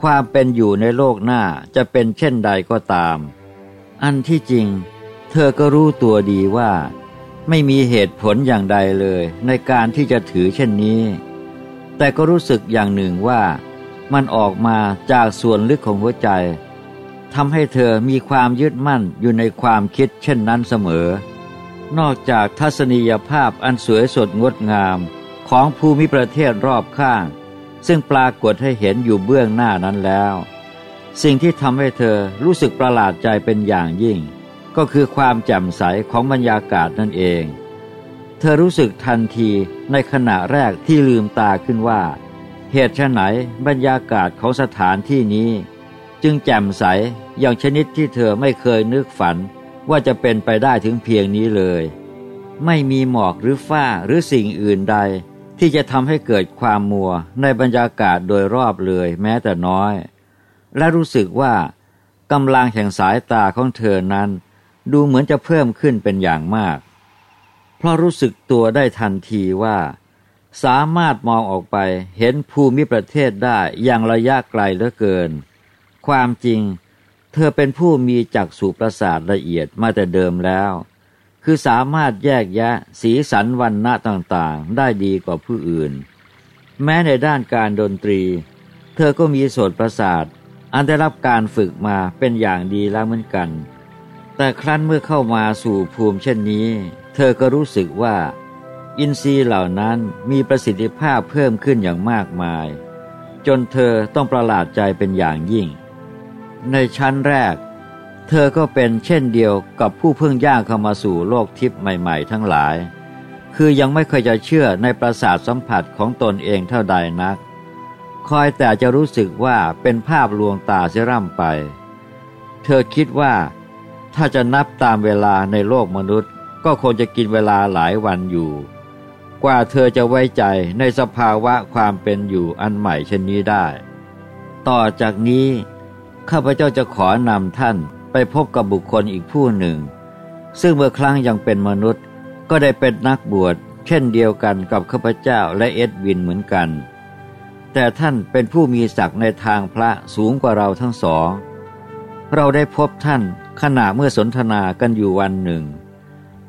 ความเป็นอยู่ในโลกหน้าจะเป็นเช่นใดก็ตาม อันที่จริง เธอก็รู้ตัวดีว่า ไม่มีเหตุผลอย่างใดเลยในการที่จะถือเช่นนี้ แต่ก็รู้สึกอย่างหนึ่งว่า มันออกมาจากส่วนลึกของหัวใจ ทำให้เธอมีความยึดมั่นอยู่ในความคิดเช่นนั้นเสมอ นอกจากทัศนียภาพอันสวยสดงดงามของภูมิประเทศรอบข้าง ซึ่งปรากฏให้เห็นอยู่เบื้องหน้านั้นแล้ว สิ่งที่ทำให้เธอรู้สึกประหลาดใจเป็นอย่างยิ่ง ก็คือความแจ่มใสของบรรยากาศนั่นเอง เธอรู้สึกทันทีในขณะแรกที่ลืมตาขึ้นว่า เหตุไหนบรรยากาศของสถานที่นี้ จึงแจ่มใสอย่างชนิดที่เธอไม่เคยนึกฝัน ว่าจะเป็นไปได้ถึงเพียงนี้เลย ไม่มีหมอกหรือฝ้าหรือสิ่งอื่นใด ที่จะทำให้เกิดความมัวในบรรยากาศโดยรอบเลยแม้แต่น้อย และรู้สึกว่ากำลังแห่งสายตาของเธอนั้น ดูเหมือนจะเพิ่มขึ้นเป็นอย่างมาก เพราะรู้สึกตัวได้ทันทีว่า สามารถมองออกไปเห็นภูมิประเทศได้อย่างระยะไกลเหลือเกิน ความจริง เธอเป็นผู้มีจักษุประสาทละเอียดมาแต่เดิมแล้ว คือสามารถแยกแยะสีสันวันณะต่างๆ ได้ดีกว่าผู้อื่น แม้ในด้านการดนตรี เธอก็มีโสตประสาท อันได้รับการฝึกมาเป็นอย่างดีแล้วเหมือนกัน แต่ครั้นเมื่อเข้ามาสู่ภูมิเช่นนี้ เธอก็รู้สึกว่า อินทรีย์เหล่านั้นมีประสิทธิภาพเพิ่มขึ้นอย่างมากมายจนเธอต้องประหลาดใจเป็นอย่างยิ่ง ในชั้นแรก เธอก็เป็นเช่นเดียวกับผู้เพิ่งย่างเข้ามาสู่โลกทิพย์ใหม่ๆ ทั้งหลาย คือยังไม่เคยจะเชื่อในประสาทสัมผัสของตนเองเท่าใดนัก คอยแต่จะรู้สึกว่าเป็นภาพลวงตาเสียร่ำไป เธอคิดว่าถ้าจะนับตามเวลาในโลกมนุษย์ ก็คงจะกินเวลาหลายวันอยู่ กว่าเธอจะไว้ใจในสภาวะความเป็นอยู่อันใหม่เช่นนี้ได้ ต่อจากนี้ ข้าพเจ้าจะขอนำท่านไปพบกับบุคคลอีกผู้หนึ่ง ซึ่งเมื่อครั้งยังเป็นมนุษย์ ก็ได้เป็นนักบวช เช่นเดียวกันกับข้าพเจ้าและเอ็ดวินเหมือนกัน แต่ท่านเป็นผู้มีศักดิ์ในทางพระสูงกว่าเราทั้งสอง เราได้พบท่านขณะเมื่อสนทนากันอยู่วันหนึ่ง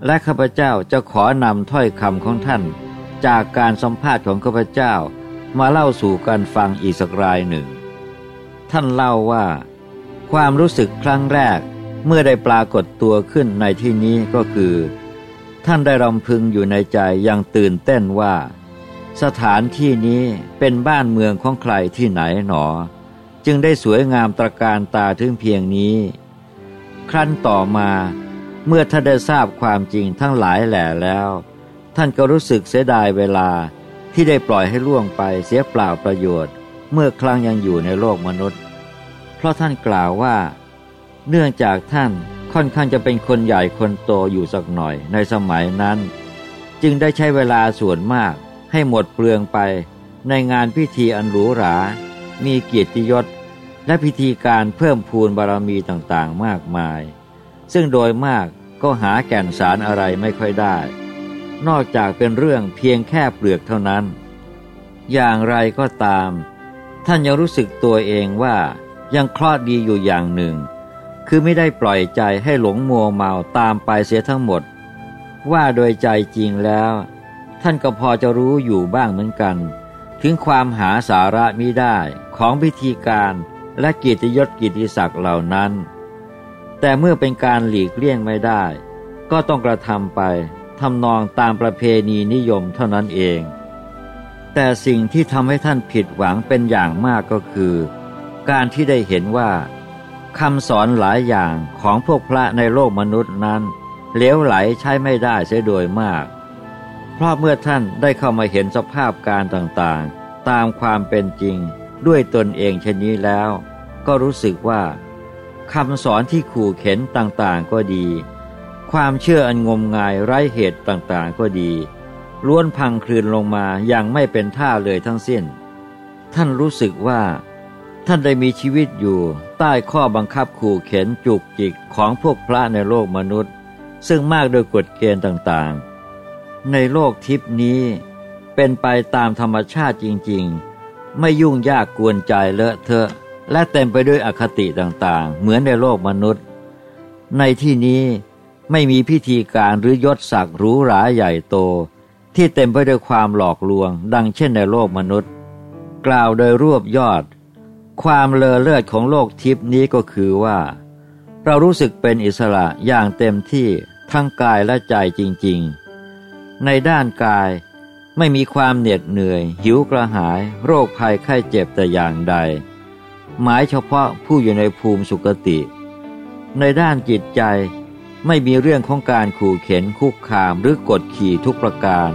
และข้าพเจ้าจะขอนำถ้อยคำของท่าน จากการสัมภาษณ์ของข้าพเจ้ามาเล่าสู่กันฟังอีกสักรายหนึ่ง ท่านเล่าว่า ความรู้สึกครั้งแรกเมื่อได้ปรากฏตัวขึ้นในที่นี้ก็คือ ท่านได้รำพึงอยู่ในใจยังตื่นเต้นว่า สถานที่นี้เป็นบ้านเมืองของใครที่ไหนหนอ จึงได้สวยงามตระการตาถึงเพียงนี้ ครั้นต่อมาเมื่อท่านได้ทราบความจริงทั้งหลายแหล่แล้ว ท่านก็รู้สึกเสียดายเวลาที่ได้ปล่อยให้ล่วงไปเสียเปล่าประโยชน์ เมื่อครั้งยังอยู่ในโลกมนุษย์ เพราะท่านกล่าวว่า เนื่องจากท่านค่อนข้างจะเป็นคนใหญ่คนโตอยู่สักหน่อยในสมัยนั้น จึงได้ใช้เวลาส่วนมากให้หมดเปลืองไป ในงานพิธีอันหรูหรา มีเกียรติยศ และพิธีการเพิ่มพูนบารมีต่างๆมากมาย ซึ่งโดยมากก็หาแก่นสารอะไรไม่ค่อยได้ นอกจากเป็นเรื่องเพียงแค่เปลือกเท่านั้น อย่างไรก็ตาม ท่านยังรู้สึกตัวเองว่า ยังคลอดดีอยู่อย่างหนึ่ง คือไม่ได้ปล่อยใจให้หลงมัวเมาตามไปเสียทั้งหมด ว่าโดยใจจริงแล้ว ท่านก็พอจะรู้อยู่บ้างเหมือนกัน ถึงความหาสาระมิได้ของพิธีการและกิจยศกิติศักดิ์เหล่านั้น แต่เมื่อเป็นการหลีกเลี่ยงไม่ได้ ก็ต้องกระทำไปทำนองตามประเพณีนิยมเท่านั้นเอง แต่สิ่งที่ทำให้ท่านผิดหวังเป็นอย่างมากก็คือ การที่ได้เห็นว่าคำสอนหลายอย่างของพวกพระในโลกมนุษย์นั้นเลี้ยวไหลใช้ไม่ได้เสียโดยมาก เพราะเมื่อท่านได้เข้ามาเห็นสภาพการต่างๆ ตามความเป็นจริงด้วยตนเองเช่นนี้แล้ว ก็รู้สึกว่าคำสอนที่ขู่เข็นต่างๆก็ดี ความเชื่ออันงมงายไร้เหตุต่างๆก็ดีล้วนพังคลืนลงมาอย่างไม่เป็นท่าเลยทั้งสิ้น ท่านรู้สึกว่า ท่านได้มีชีวิตอยู่ ใต้ข้อบังคับขู่เข็นจุกจิกของพวกพระในโลกมนุษย์ ซึ่งมากโดยกฎเกณฑ์ต่างๆ ในโลกทิพนี้ เป็นไปตามธรรมชาติจริงๆ ไม่ยุ่งยากกวนใจเลอะเทอะ และเต็มไปด้วยอคติต่างๆ เหมือนในโลกมนุษย์ ในที่นี้ไม่มีพิธีการหรือยศศักดิ์หรูหราใหญ่โต ที่เต็มไปด้วยความหลอกลวง ดังเช่นในโลกมนุษย์ กล่าวโดยรวบยอด ความเลอเลิศของโลกทิพนี้ก็คือว่า เรารู้สึกเป็นอิสระอย่างเต็มที่ทั้งกายและใจจริง ๆ ในด้านกายไม่มีความเหน็ดเหนื่อย หิวกระหาย โรคภัยไข้เจ็บแต่อย่างใด หมายเฉพาะผู้อยู่ในภูมิสุคติ ในด้านจิตใจไม่มีเรื่องของการขู่เข็นคุกคามหรือกดขี่ทุกประการ